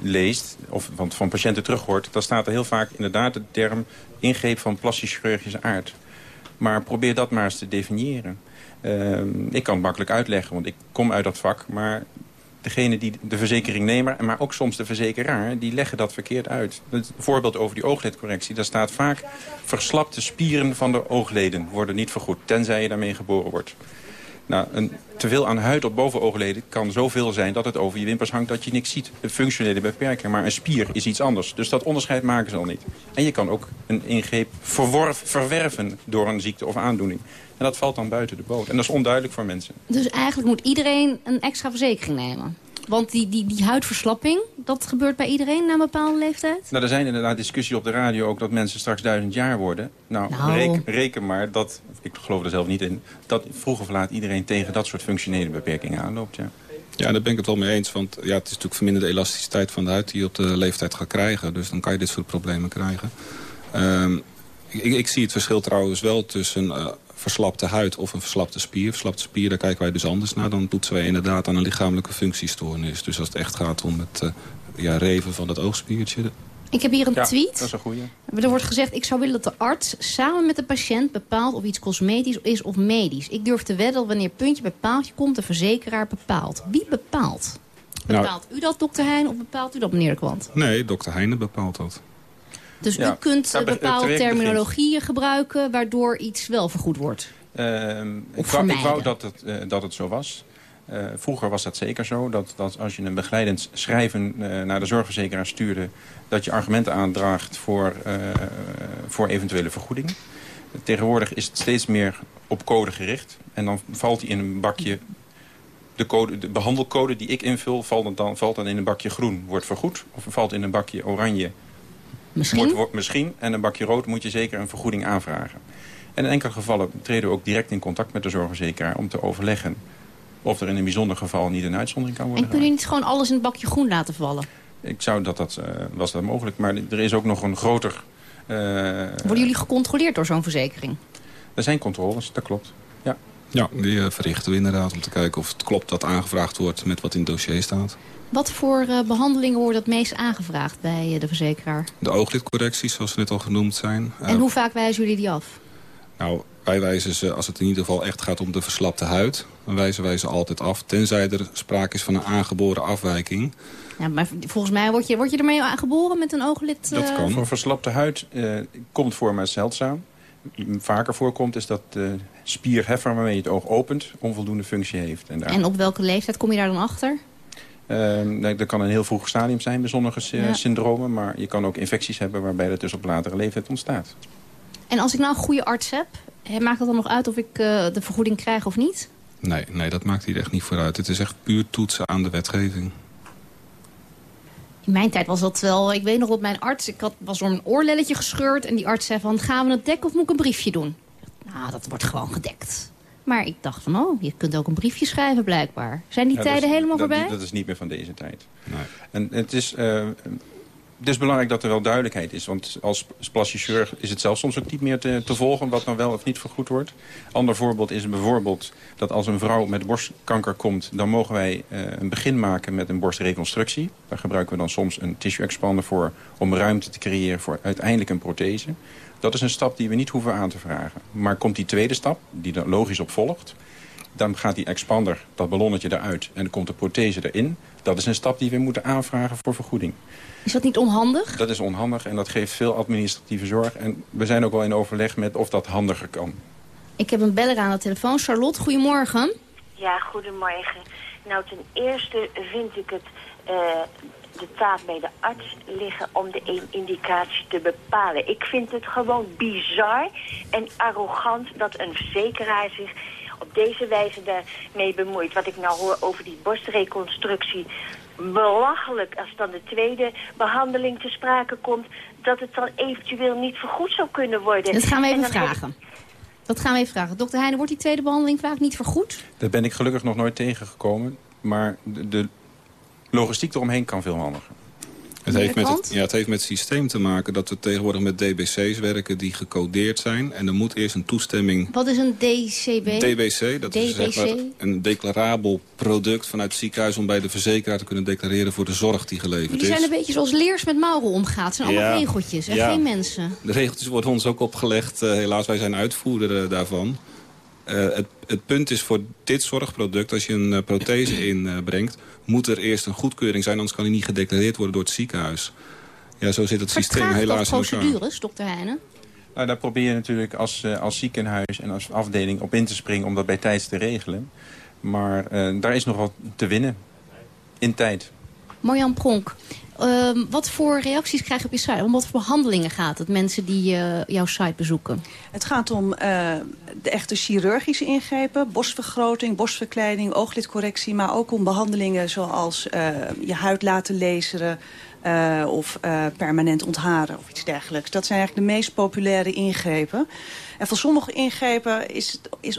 leest, of van, van patiënten terug hoort... dan staat er heel vaak inderdaad de term ingreep van plastisch chirurgische aard. Maar probeer dat maar eens te definiëren. Eh, ik kan het makkelijk uitleggen, want ik kom uit dat vak. Maar degene die de verzekeringnemer, maar ook soms de verzekeraar... die leggen dat verkeerd uit. Het voorbeeld over die ooglidcorrectie, daar staat vaak... verslapte spieren van de oogleden worden niet vergoed... tenzij je daarmee geboren wordt. Nou, een teveel aan huid op bovenoogleden kan zoveel zijn dat het over je wimpers hangt dat je niks ziet. Een functionele beperking, maar een spier is iets anders. Dus dat onderscheid maken ze al niet. En je kan ook een ingreep verworf, verwerven door een ziekte of aandoening. En dat valt dan buiten de boot. En dat is onduidelijk voor mensen. Dus eigenlijk moet iedereen een extra verzekering nemen. Want die, die, die huidverslapping, dat gebeurt bij iedereen na een bepaalde leeftijd? Nou, er zijn inderdaad discussies op de radio ook dat mensen straks duizend jaar worden. Nou, Nou. Reken, reken maar dat, ik geloof er zelf niet in, dat vroeg of laat iedereen tegen dat soort functionele beperkingen aanloopt. Ja. Ja, daar ben ik het wel mee eens. Want ja, het is natuurlijk verminderde elasticiteit van de huid die je op de leeftijd gaat krijgen. Dus dan kan je dit soort problemen krijgen. Ehm, ik, ik zie het verschil trouwens wel tussen eh, verslapte huid of een verslapte spier. Verslapte spier, daar kijken wij dus anders naar. Dan toetsen wij inderdaad aan een lichamelijke functiestoornis. Dus als het echt gaat om het eh, ja, reven van dat oogspiertje... Ik heb hier een Ja, tweet. dat is een goeie. Er wordt gezegd, ik zou willen dat de arts samen met de patiënt bepaalt of iets cosmetisch is of medisch. Ik durf te wedden dat wanneer puntje bij paaltje komt, de verzekeraar bepaalt. Wie bepaalt? Nou, Bepaalt u dat, dokter Heijn, of bepaalt u dat, meneer de Kwant? nee, dokter Heijnen bepaalt dat. Dus Ja, u kunt eh, bepaalde terminologieën gebruiken waardoor iets wel vergoed wordt. Ehm, ik, wou, ik wou dat het, eh, dat het zo was. Eh, vroeger was dat zeker zo. Dat, dat als je een begeleidend schrijven naar de zorgverzekeraar stuurde... dat je argumenten aandraagt voor, voor eventuele vergoeding. Tegenwoordig is het steeds meer op code gericht. En dan valt die in een bakje... De, code, de behandelcode die ik invul valt dan, valt dan in een bakje groen, wordt vergoed. Of valt in een bakje oranje, Misschien? Wordt, misschien. En een bakje rood moet je zeker een vergoeding aanvragen. En in enkele gevallen treden we ook direct in contact met de zorgverzekeraar... om te overleggen of er in een bijzonder geval niet een uitzondering kan worden En kun je niet gewoon alles in het bakje groen laten vallen? Ik zou dat, dat eh, was dat mogelijk. Maar er is ook nog een groter... eh, Worden jullie gecontroleerd door zo'n verzekering? er zijn controles, dat klopt. Ja. Die eh, verrichten we inderdaad om te kijken of het klopt dat aangevraagd wordt met wat in het dossier staat. Wat voor eh, behandelingen worden het meest aangevraagd bij eh, de verzekeraar? De ooglidcorrecties, zoals ze net al genoemd zijn. En hoe vaak wijzen jullie die af? Nou, wij wijzen ze, als het in ieder geval echt gaat om de verslapte huid... dan wijzen wij ze altijd af, tenzij er sprake is van een aangeboren afwijking. Ja, maar volgens mij word je, word je ermee geboren met een ooglid? eh, Voor verslapte huid eh, komt voor, maar zeldzaam. Vaker voorkomt is dat spierheffer waarmee je het oog opent... onvoldoende functie heeft. En, daar, En op welke leeftijd kom je daar dan achter? Nee, dat kan een heel vroeg stadium zijn bij sommige Ja. syndromen. Maar je kan ook infecties hebben waarbij dat dus op latere leeftijd ontstaat. En als ik nou een goede arts heb, hè, maakt het dan nog uit of ik eh, de vergoeding krijg of niet? Nee, nee, dat maakt hier echt niet vooruit. Het is echt puur toetsen aan de wetgeving. In mijn tijd was dat wel, ik weet nog dat mijn arts, ik had, was door een oorlelletje gescheurd en die arts zei van, gaan we het dekken of moet ik een briefje doen? Nou, dat wordt gewoon gedekt. Maar ik dacht van, oh, je kunt ook een briefje schrijven blijkbaar. Zijn die Ja, tijden is- helemaal dat, voorbij? Dat is niet meer van deze tijd. En het is, eh, het is belangrijk dat er wel duidelijkheid is. Want als plastisch chirurg is het zelf soms ook niet meer te, te volgen... wat nou wel of niet vergoed wordt. Ander voorbeeld is bijvoorbeeld dat als een vrouw met borstkanker komt... dan mogen wij eh, een begin maken met een borstreconstructie. Daar gebruiken we dan soms een tissue expander voor... om ruimte te creëren voor uiteindelijk een prothese. Dat is een stap die we niet hoeven aan te vragen. Maar komt die tweede stap, die er logisch op volgt... Dan gaat die expander, dat ballonnetje eruit en dan komt de prothese erin. Dat is een stap die we moeten aanvragen voor vergoeding. Is dat niet onhandig? Dat is onhandig en dat geeft veel administratieve zorg. En we zijn ook wel in overleg met of dat handiger kan. Ik heb een beller aan de telefoon. Charlotte, goedemorgen. Ja, goedemorgen. Nou, ten eerste vind ik het eh, de taak bij de arts liggen om de een indicatie te bepalen. Ik vind het gewoon bizar en arrogant dat een verzekeraar zich op deze wijze daarmee bemoeit. Wat ik nou hoor over die borstreconstructie belachelijk als dan de tweede behandeling te sprake komt... dat het dan eventueel niet vergoed zou kunnen worden. Dat gaan we even vragen. Dat gaan we even vragen. Dokter Heijnen, wordt die tweede behandeling vaak niet vergoed? Daar ben ik gelukkig nog nooit tegengekomen. Maar de, de logistiek eromheen kan veel handiger. Het heeft, met het, ja, het heeft met het systeem te maken dat we tegenwoordig met DBC's werken die gecodeerd zijn. En er moet eerst een toestemming... Wat is een DCB? DBC, dat is zeg maar een declarabel product vanuit het ziekenhuis... om bij de verzekeraar te kunnen declareren voor de zorg die geleverd is. zijn een beetje zoals leers met mouwen omgaat. Het zijn allemaal Ja. regeltjes en Ja. geen mensen. De regeltjes worden ons ook opgelegd. eh, helaas, wij zijn uitvoerder eh, daarvan. Eh, het, het punt is voor dit zorgproduct, als je een eh, prothese inbrengt... moet er eerst een goedkeuring zijn, anders kan die niet gedeclareerd worden door het ziekenhuis. Ja, zo zit het systeem helaas in elkaar. procedures, dokter Heijnen? Nou, daar probeer je natuurlijk als, eh, als ziekenhuis en als afdeling op in te springen... om dat bij tijds te regelen. Maar eh, daar is nog wat te winnen. In tijd. Marjan Pronk, ehm, wat voor reacties krijg je op je site? Om wat voor behandelingen gaat het, mensen die eh, jouw site bezoeken? Het gaat om eh, de echte chirurgische ingrepen, borstvergroting, borstverkleining, ooglidcorrectie, maar ook om behandelingen zoals eh, je huid laten laseren of permanent ontharen of iets dergelijks. Dat zijn eigenlijk de meest populaire ingrepen. En voor sommige ingrepen is het is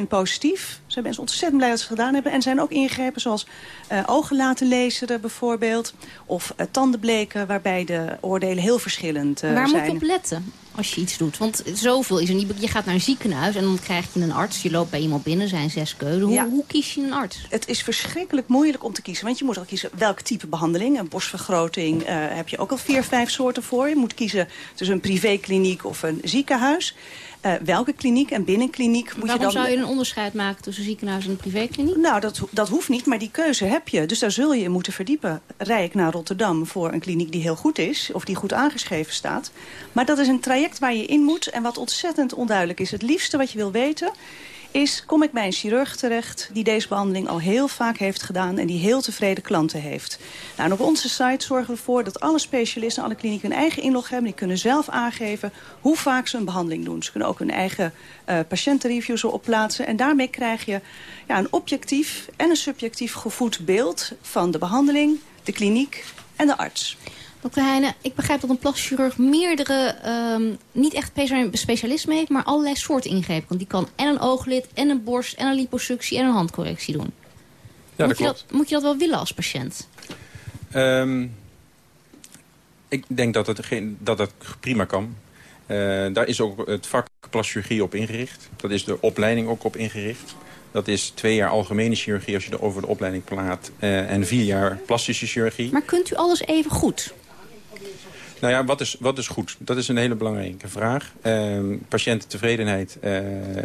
100% positief. Zijn mensen ontzettend blij dat ze het gedaan hebben. En zijn ook ingrepen zoals eh, ogen laten laseren bijvoorbeeld. Of eh, tanden bleken, waarbij de oordelen heel verschillend eh, Waar zijn. moet je op letten als je iets doet? Want zoveel is er niet. Je gaat naar een ziekenhuis en dan krijg je een arts. Je loopt bij iemand binnen, zijn zes keuzen. Hoe, Ja. hoe kies je een arts? Het is verschrikkelijk moeilijk om te kiezen. Want je moet al kiezen welk type behandeling. Een borstvergroting heb je ook al vier, vijf soorten voor. Je moet kiezen tussen een privékliniek of een ziekenhuis. Eh, welke kliniek en binnen kliniek moet Waarom je dan... zou je een onderscheid maken tussen ziekenhuis en een privékliniek? Nou, dat, dat hoeft niet, maar die keuze heb je. Dus daar zul je in moeten verdiepen. Rij ik naar Rotterdam voor een kliniek die heel goed is... of die goed aangeschreven staat. Maar dat is een traject waar je in moet... en wat ontzettend onduidelijk is. Het liefste wat je wil weten is... kom ik bij een chirurg terecht die deze behandeling al heel vaak heeft gedaan... en die heel tevreden klanten heeft. Nou, en op onze site zorgen we ervoor dat alle specialisten... alle klinieken een eigen inlog hebben. Die kunnen zelf aangeven hoe vaak ze een behandeling doen. Ze kunnen ook hun eigen eh patiëntenreviews erop plaatsen. En daarmee krijg je ja, een objectief en een subjectief gevoed beeld... van de behandeling, de kliniek en de arts. Dokter Heijnen, ik begrijp dat een plasticchirurg meerdere, ehm, niet echt specialisme heeft, maar allerlei soorten ingrepen. Want die kan en een ooglid, en een borst, en een liposuctie en een handcorrectie doen. Ja, moet, dat je klopt. dat, moet je dat wel willen als patiënt? Ehm, ik denk dat het, geen, dat het prima kan. Eh, daar is ook het vak plaschirurgie op ingericht. Dat is de opleiding ook op ingericht. Dat is twee jaar algemene chirurgie als je er over de opleiding praat. eh, en vier jaar plastische chirurgie. Maar kunt u alles even goed? Nou ja, wat is, wat is goed? Dat is een hele belangrijke vraag. Ehm patiëntentevredenheid, eh,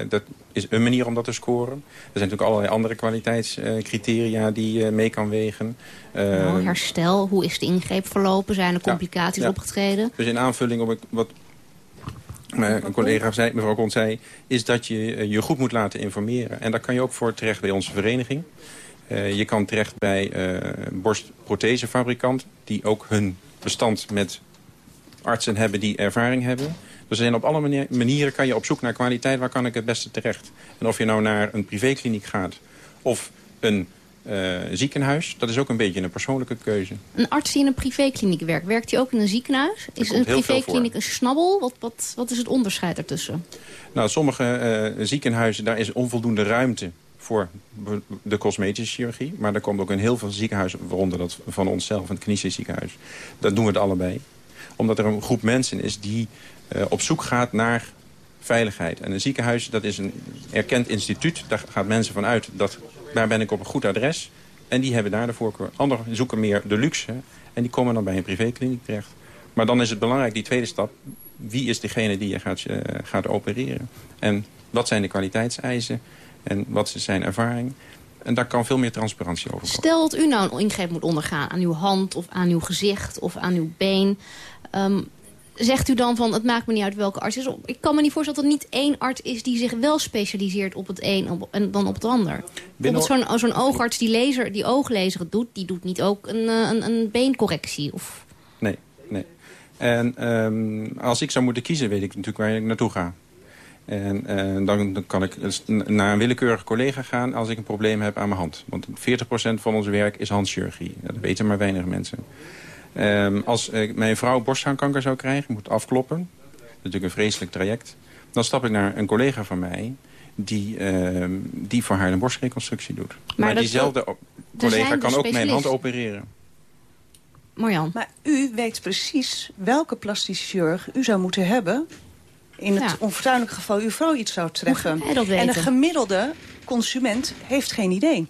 dat is een manier om dat te scoren. Er zijn natuurlijk allerlei andere kwaliteitscriteria die je mee kan wegen. Eh, Nou, herstel, hoe is de ingreep verlopen? Zijn er complicaties ja. opgetreden? Dus in aanvulling op wat mijn collega zei, mevrouw Kont zei... is dat je eh, je goed moet laten informeren. En daar kan je ook voor terecht bij onze vereniging. Eh, je kan terecht bij eh borstprothesefabrikant... die ook hun bestand met artsen hebben die ervaring hebben. Dus zijn op alle mani- manieren kan je op zoek naar kwaliteit... waar kan ik het beste terecht. En of je nou naar een privékliniek gaat of een eh, ziekenhuis... dat is ook een beetje een persoonlijke keuze. Een arts die in een privékliniek werkt, werkt hij ook in een ziekenhuis? Is een privékliniek een snabbel? Wat, wat, wat is het onderscheid ertussen? Nou, sommige eh, ziekenhuizen, daar is onvoldoende ruimte voor de cosmetische chirurgie. Maar er komt ook in heel veel ziekenhuizen, waaronder dat van onszelf, het Kniesisch ziekenhuis. Dat doen we het allebei. Omdat er een groep mensen is die eh, op zoek gaat naar veiligheid. En een ziekenhuis, dat is een erkend instituut. Daar gaan mensen van uit, dat, daar ben ik op een goed adres. En die hebben daar de voorkeur. Anderen zoeken meer de luxe. En die komen dan bij een privékliniek terecht. Maar dan is het belangrijk, die tweede stap... wie is degene die je gaat, eh, gaat opereren? En wat zijn de kwaliteitseisen? En wat is zijn ervaring? En daar kan veel meer transparantie over komen. Stel dat u nou een ingreep moet ondergaan aan uw hand of aan uw gezicht of aan uw been. Ehm, zegt u dan van het maakt me niet uit welke arts het is? Ik kan me niet voorstellen dat er niet één arts is die zich wel specialiseert op het een op- en dan op het ander. Bijvoorbeeld zo'n zo'n oogarts die, laser, die ooglezer doet, die doet niet ook een, eh, een, een beencorrectie. Of... Nee, nee. En ehm, als ik zou moeten kiezen, weet ik natuurlijk waar ik naartoe ga. En eh, dan, dan kan ik dus naar een willekeurige collega gaan als ik een probleem heb aan mijn hand. Want 40% van ons werk is handchirurgie. Dat weten maar weinig mensen. Ehm, als eh, mijn vrouw borsthaarkanker zou krijgen, moet afkloppen. Dat is natuurlijk een vreselijk traject. Dan stap ik naar een collega van mij die, ehm, die voor haar een borstreconstructie doet. Maar, diezelfde collega dus kan ook mijn hand opereren. Marjan. Maar u weet precies welke plastische chirurg u zou moeten hebben... in het Ja. geval uw vrouw iets zou treffen. en een gemiddelde consument heeft geen idee.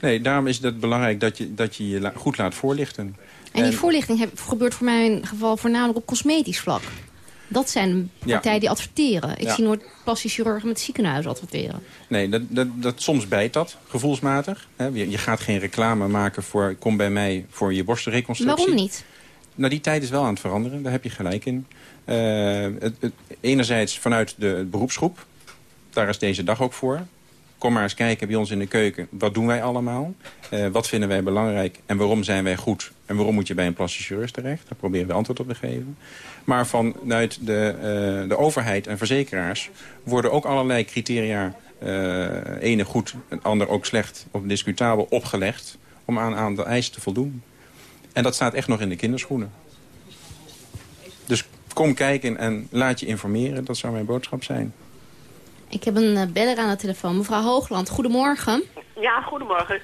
Nee, daarom is het belangrijk dat je dat je, je goed laat voorlichten. En die voorlichting heb, gebeurt voor mijn geval voornamelijk op cosmetisch vlak. Dat zijn Ja. partijen die adverteren. Ik Ja. zie nooit plastisch chirurgen met ziekenhuizen adverteren. Nee, dat, dat, dat, soms bijt dat, gevoelsmatig. Je, je gaat geen reclame maken voor... kom bij mij voor je borstreconstructie. Waarom niet? Nou, die tijd is wel aan het veranderen. Daar heb je gelijk in. Eh, het, het- enerzijds vanuit de beroepsgroep. Daar is deze dag ook voor. Kom maar eens kijken bij ons in de keuken. Wat doen wij allemaal? Eh, wat vinden wij belangrijk? En waarom zijn wij goed? En waarom moet je bij een plastisch chirurg terecht? Daar proberen we antwoord op te geven. Maar vanuit de, eh, de overheid en verzekeraars... worden ook allerlei criteria... eh ene goed, een ander ook slecht of discutabel opgelegd... om aan, aan de eisen te voldoen. En dat staat echt nog in de kinderschoenen. Dus kom kijken en laat je informeren. Dat zou mijn boodschap zijn. Ik heb een eh, beller aan de telefoon. Mevrouw Hoogland, goedemorgen. Ja, goedemorgen.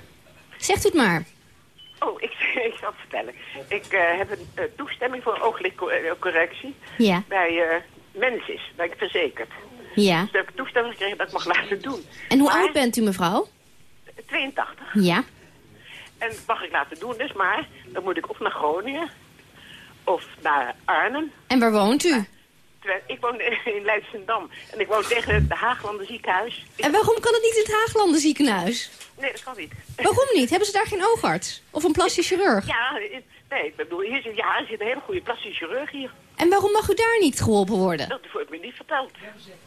Zegt u het maar. Oh, ik, ik zal het vertellen. Ik eh, heb een eh, toestemming voor een ooglichtcorrectie Ja. bij eh Mensis, ben ik verzekerd. Ja. Dus heb ik toestemming gekregen dat ik mag laten doen. En hoe Maar- oud bent u, mevrouw? 82. Ja. En dat mag ik laten doen dus, maar dan moet ik of naar Groningen of naar Arnhem. En waar woont u? Ik woon in Leidschendam en ik woon tegen het Haaglanden ziekenhuis. En waarom kan het niet in het Haaglanden ziekenhuis? Nee, dat kan niet. Waarom niet? Hebben ze daar geen oogarts? Of een plastisch chirurg? Ja, nee, ik bedoel, hier zit, ja, er zit een hele goede plastische chirurg hier. En waarom mag u daar niet geholpen worden? Dat wordt me niet verteld.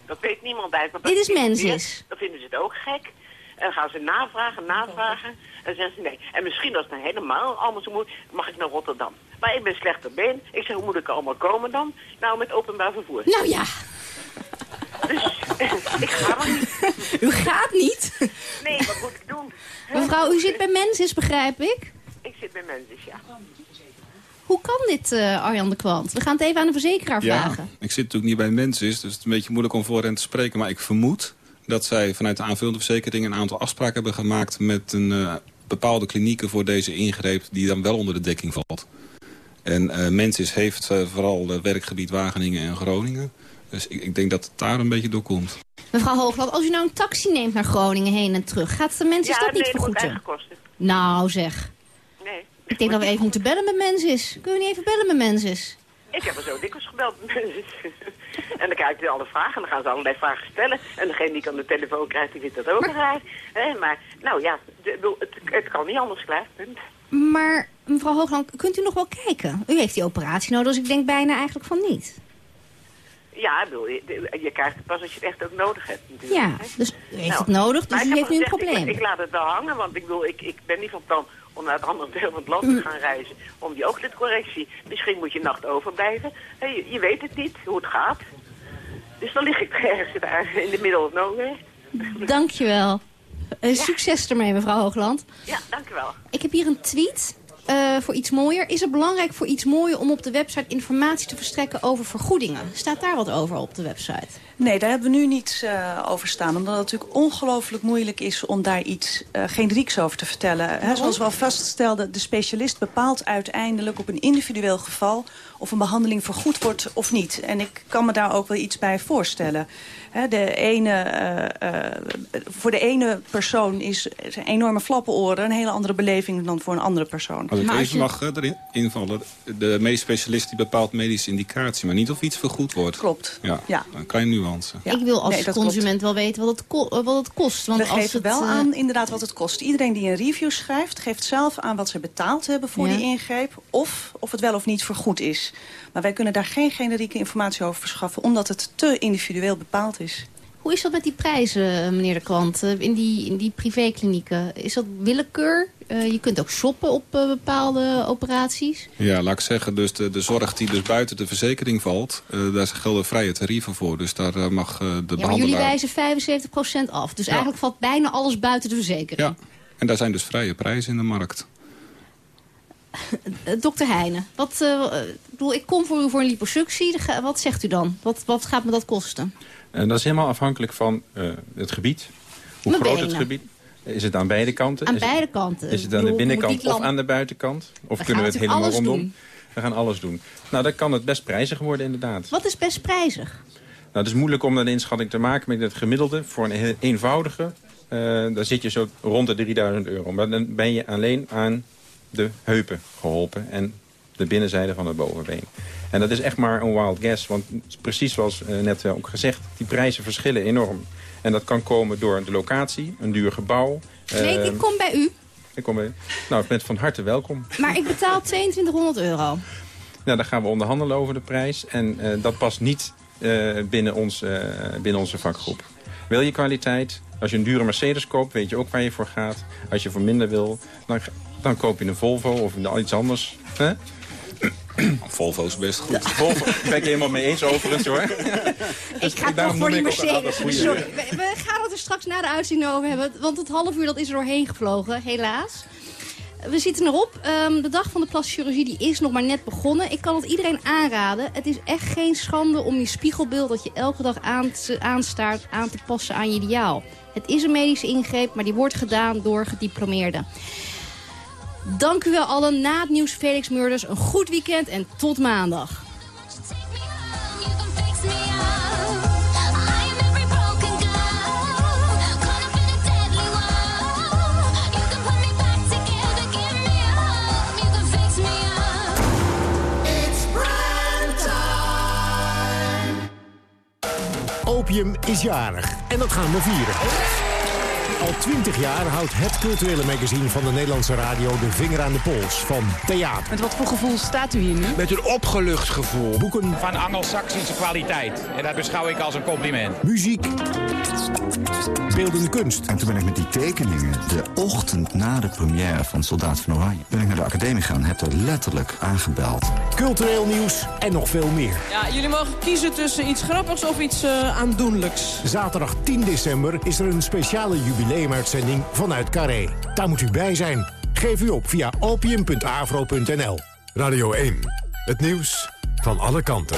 Dat weet niemand bij. Dit is Mensis. Dan vinden ze het ook gek. En dan gaan ze navragen, navragen. En dan zeggen ze nee. En misschien als het nou helemaal allemaal zo moet, mag ik naar Rotterdam. Maar ik ben slechter been. Ik zeg, hoe moet ik er allemaal komen dan? Nou, met openbaar vervoer. Nou ja. Dus ik ga maar niet. U gaat niet? Nee, wat moet ik doen? Mevrouw, u zit bij Mensis, begrijp ik? Ik zit bij Mensis, ja. Hoe kan dit, eh, Arjan de Kwant? We gaan het even aan de verzekeraar Ja, vragen. ik zit natuurlijk niet bij mensen, dus het is een beetje moeilijk om voor hen te spreken. Maar ik vermoed dat zij vanuit de aanvullende verzekering een aantal afspraken hebben gemaakt met een eh, bepaalde klinieken voor deze ingreep die dan wel onder de dekking valt. En eh Mensis heeft eh, vooral het werkgebied Wageningen en Groningen. Dus ik, ik denk dat het daar een beetje door komt. Mevrouw Hoogland, als u nou een taxi neemt naar Groningen heen en terug... gaat de Mensis ja, dat niet nee, dat moet vergoeden? Nou zeg. Nee. Ik denk dat we even moeten bellen met Mensis. Kunnen we niet even bellen met Mensis? Ik heb er zo dikwijls gebeld met Mensis. En dan krijg ik alle vragen en dan gaan ze allerlei vragen stellen. En degene die ik aan de telefoon krijgt, die vindt dat ook raar. Hè, maar, nou ja, het, het kan niet anders klaar, punt. Maar mevrouw Hoogland, kunt u nog wel kijken? U heeft die operatie nodig, dus ik denk bijna eigenlijk van niet. Ja, bedoel, je, je krijgt het pas als je het echt ook nodig hebt natuurlijk. Ja, dus u heeft Nou, het nodig, dus u heeft nu een probleem. Ik, ik laat het wel hangen, want ik bedoel, ik, ik ben niet van plan om naar het andere deel van het land te gaan reizen. Om die ooglidcorrectie. Misschien moet je een nacht overblijven. Je, je weet het niet, hoe het gaat. Dus dan lig ik ergens daar in de middle of nowhere. Dankjewel. Uh, Succes ermee, mevrouw Hoogland. Ja, dank u wel. Ik heb hier een tweet eh, voor iets mooier. Is het belangrijk voor iets mooier om op de website informatie te verstrekken over vergoedingen? Staat daar wat over op de website? Nee, daar hebben we nu niets eh, over staan. Omdat het natuurlijk ongelooflijk moeilijk is om daar iets uh, generieks over te vertellen. Hè, zoals we al vaststelden, de specialist bepaalt uiteindelijk op een individueel geval... of een behandeling vergoed wordt of niet. En ik kan me daar ook wel iets bij voorstellen. Hè, de ene, uh, uh, voor de ene persoon is zijn enorme flappenoren... een hele andere beleving dan voor een andere persoon. Als ik Maar als even je- mag eh, erin invallen. De medisch specialist die bepaalt medische indicatie, maar niet of iets vergoed wordt. Klopt. Ja, Ja. een kleine nuance. Ja. Ik wil als Nee, consument wel weten wat het, ko- eh, wat het kost. Want we als geven het, wel eh, aan inderdaad wat het kost. Iedereen die een review schrijft, geeft zelf aan wat ze betaald hebben voor Ja. die ingreep. Of of het wel of niet vergoed is. Maar wij kunnen daar geen generieke informatie over verschaffen, omdat het te individueel bepaald is. Hoe is dat met die prijzen, eh, meneer de Kwant, eh, in die, in die privéklinieken? Is dat willekeur? Eh, je kunt ook shoppen op eh, bepaalde operaties. Ja, laat ik zeggen, dus de, de zorg die dus buiten de verzekering valt... eh, daar gelden vrije tarieven voor. Dus daar mag eh, de Ja, maar jullie wijzen 75% af. Dus eigenlijk valt bijna alles buiten de verzekering. Ja, en daar zijn dus vrije prijzen in de markt. Dokter Heijnen, wat, ik, bedoel, ik kom voor u voor een liposuctie. Wat zegt u dan? Wat, wat gaat me dat kosten? En dat is helemaal afhankelijk van eh, het gebied. Hoe groot het gebied. Is het aan beide kanten? Aan is het- beide kanten. Is het aan de binnenkant of aan de buitenkant? Of We kunnen we het helemaal rondom? We gaan alles doen. Nou, dan kan het best prijzig worden inderdaad. Wat is best prijzig? Nou, het is moeilijk om een inschatting te maken met het gemiddelde. Voor een heel eenvoudige, eh dan zit je zo rond de 3000 euro. Maar dan ben je alleen aan de heupen geholpen en de binnenzijde van het bovenbeen. En dat is echt maar een wild guess, want precies zoals eh, net ook gezegd... die prijzen verschillen enorm. En dat kan komen door de locatie, een duur gebouw. Nee, eh, ik kom bij u, ik kom bij- Nou, ik ben van harte welkom. maar ik betaal 2200 euro. Nou, dan gaan we onderhandelen over de prijs. En eh, dat past niet eh, binnen, ons, eh, binnen onze vakgroep. Wil je kwaliteit? Als je een dure Mercedes koopt, weet je ook waar je voor gaat. Als je voor minder wil, dan, dan koop je een Volvo of iets anders. Volvo is best goed. Volvo, daar ben ik helemaal mee eens overigens hoor. ik ga toch voor die Mercedes. Sorry, we, we gaan het er straks na de uitzending over hebben. Want het half uur dat is er doorheen gevlogen, helaas. We zitten erop. Ehm, de dag van de plastische chirurgie die is nog maar net begonnen. Ik kan het iedereen aanraden. Het is echt geen schande om je spiegelbeeld dat je elke dag aan te- aanstaart aan te passen aan je ideaal. Het is een medische ingreep, maar die wordt gedaan door gediplomeerden. Dank u wel allen. Na het nieuws Felix Murders. Een goed weekend en tot maandag. Opium is jarig en dat gaan we vieren. Al twintig jaar houdt het culturele magazine van de Nederlandse radio de vinger aan de pols van theater. Met wat voor gevoel staat u hier nu? Met een opgelucht gevoel. Boeken. Van Angelsaksische kwaliteit. En dat beschouw ik als een compliment. Muziek. Beeldende kunst. En toen ben ik met die tekeningen, de ochtend na de première van Soldaat van Oranje... ben ik naar de academie gegaan en heb er letterlijk aangebeld. Cultureel nieuws en nog veel meer. Ja, jullie mogen kiezen tussen iets grappigs of iets eh, aandoenlijks. Zaterdag 10 december is er een speciale jubileumuitzending vanuit Carré. Daar moet u bij zijn. Geef u op via opium.avro.nl. Radio 1. Het nieuws van alle kanten.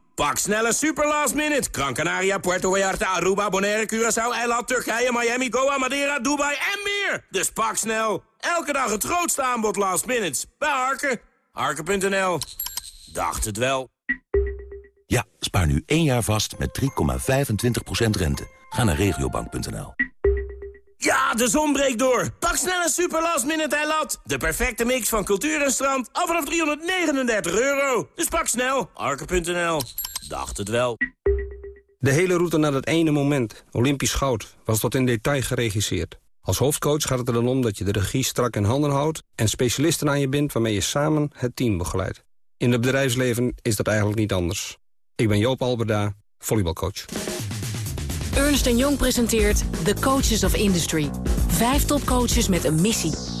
Pak snelle super last minute. Gran Canaria, Puerto Vallarta, Aruba, Bonaire, Curaçao, Eiland, Turkije, Miami, Goa, Madeira, Dubai en meer. Dus pak snel. Elke dag het grootste aanbod last minutes. Bij Harken. Harken.nl. Dacht het wel. Ja, spaar nu één jaar vast met 3,25% rente. Ga naar regiobank.nl. Ja, de zon breekt door. Pak snel een super last minute Eiland. De perfecte mix van cultuur en strand. Al vanaf 339 euro. Dus pak snel. Harken.nl. Dacht het wel. De hele route naar dat ene moment, Olympisch goud, was tot in detail geregisseerd. Als hoofdcoach gaat het er dan om dat je de regie strak in handen houdt... en specialisten aan je bindt waarmee je samen het team begeleidt. In het bedrijfsleven is dat eigenlijk niet anders. Ik ben Joop Alberda, volleybalcoach. Ernst Jong presenteert The Coaches of Industry. Vijf topcoaches met een missie.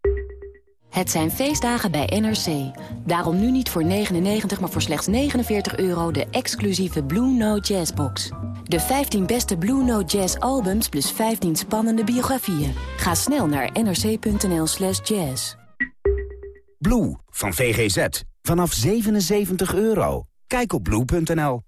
Het zijn feestdagen bij NRC. Daarom nu niet voor 99, maar voor slechts 49 euro de exclusieve Blue Note Jazz box. De 15 beste Blue Note Jazz albums plus 15 spannende biografieën. Ga snel naar nrc.nl slash jazz. Blue van VGZ. Vanaf 77 euro. Kijk op blue.nl.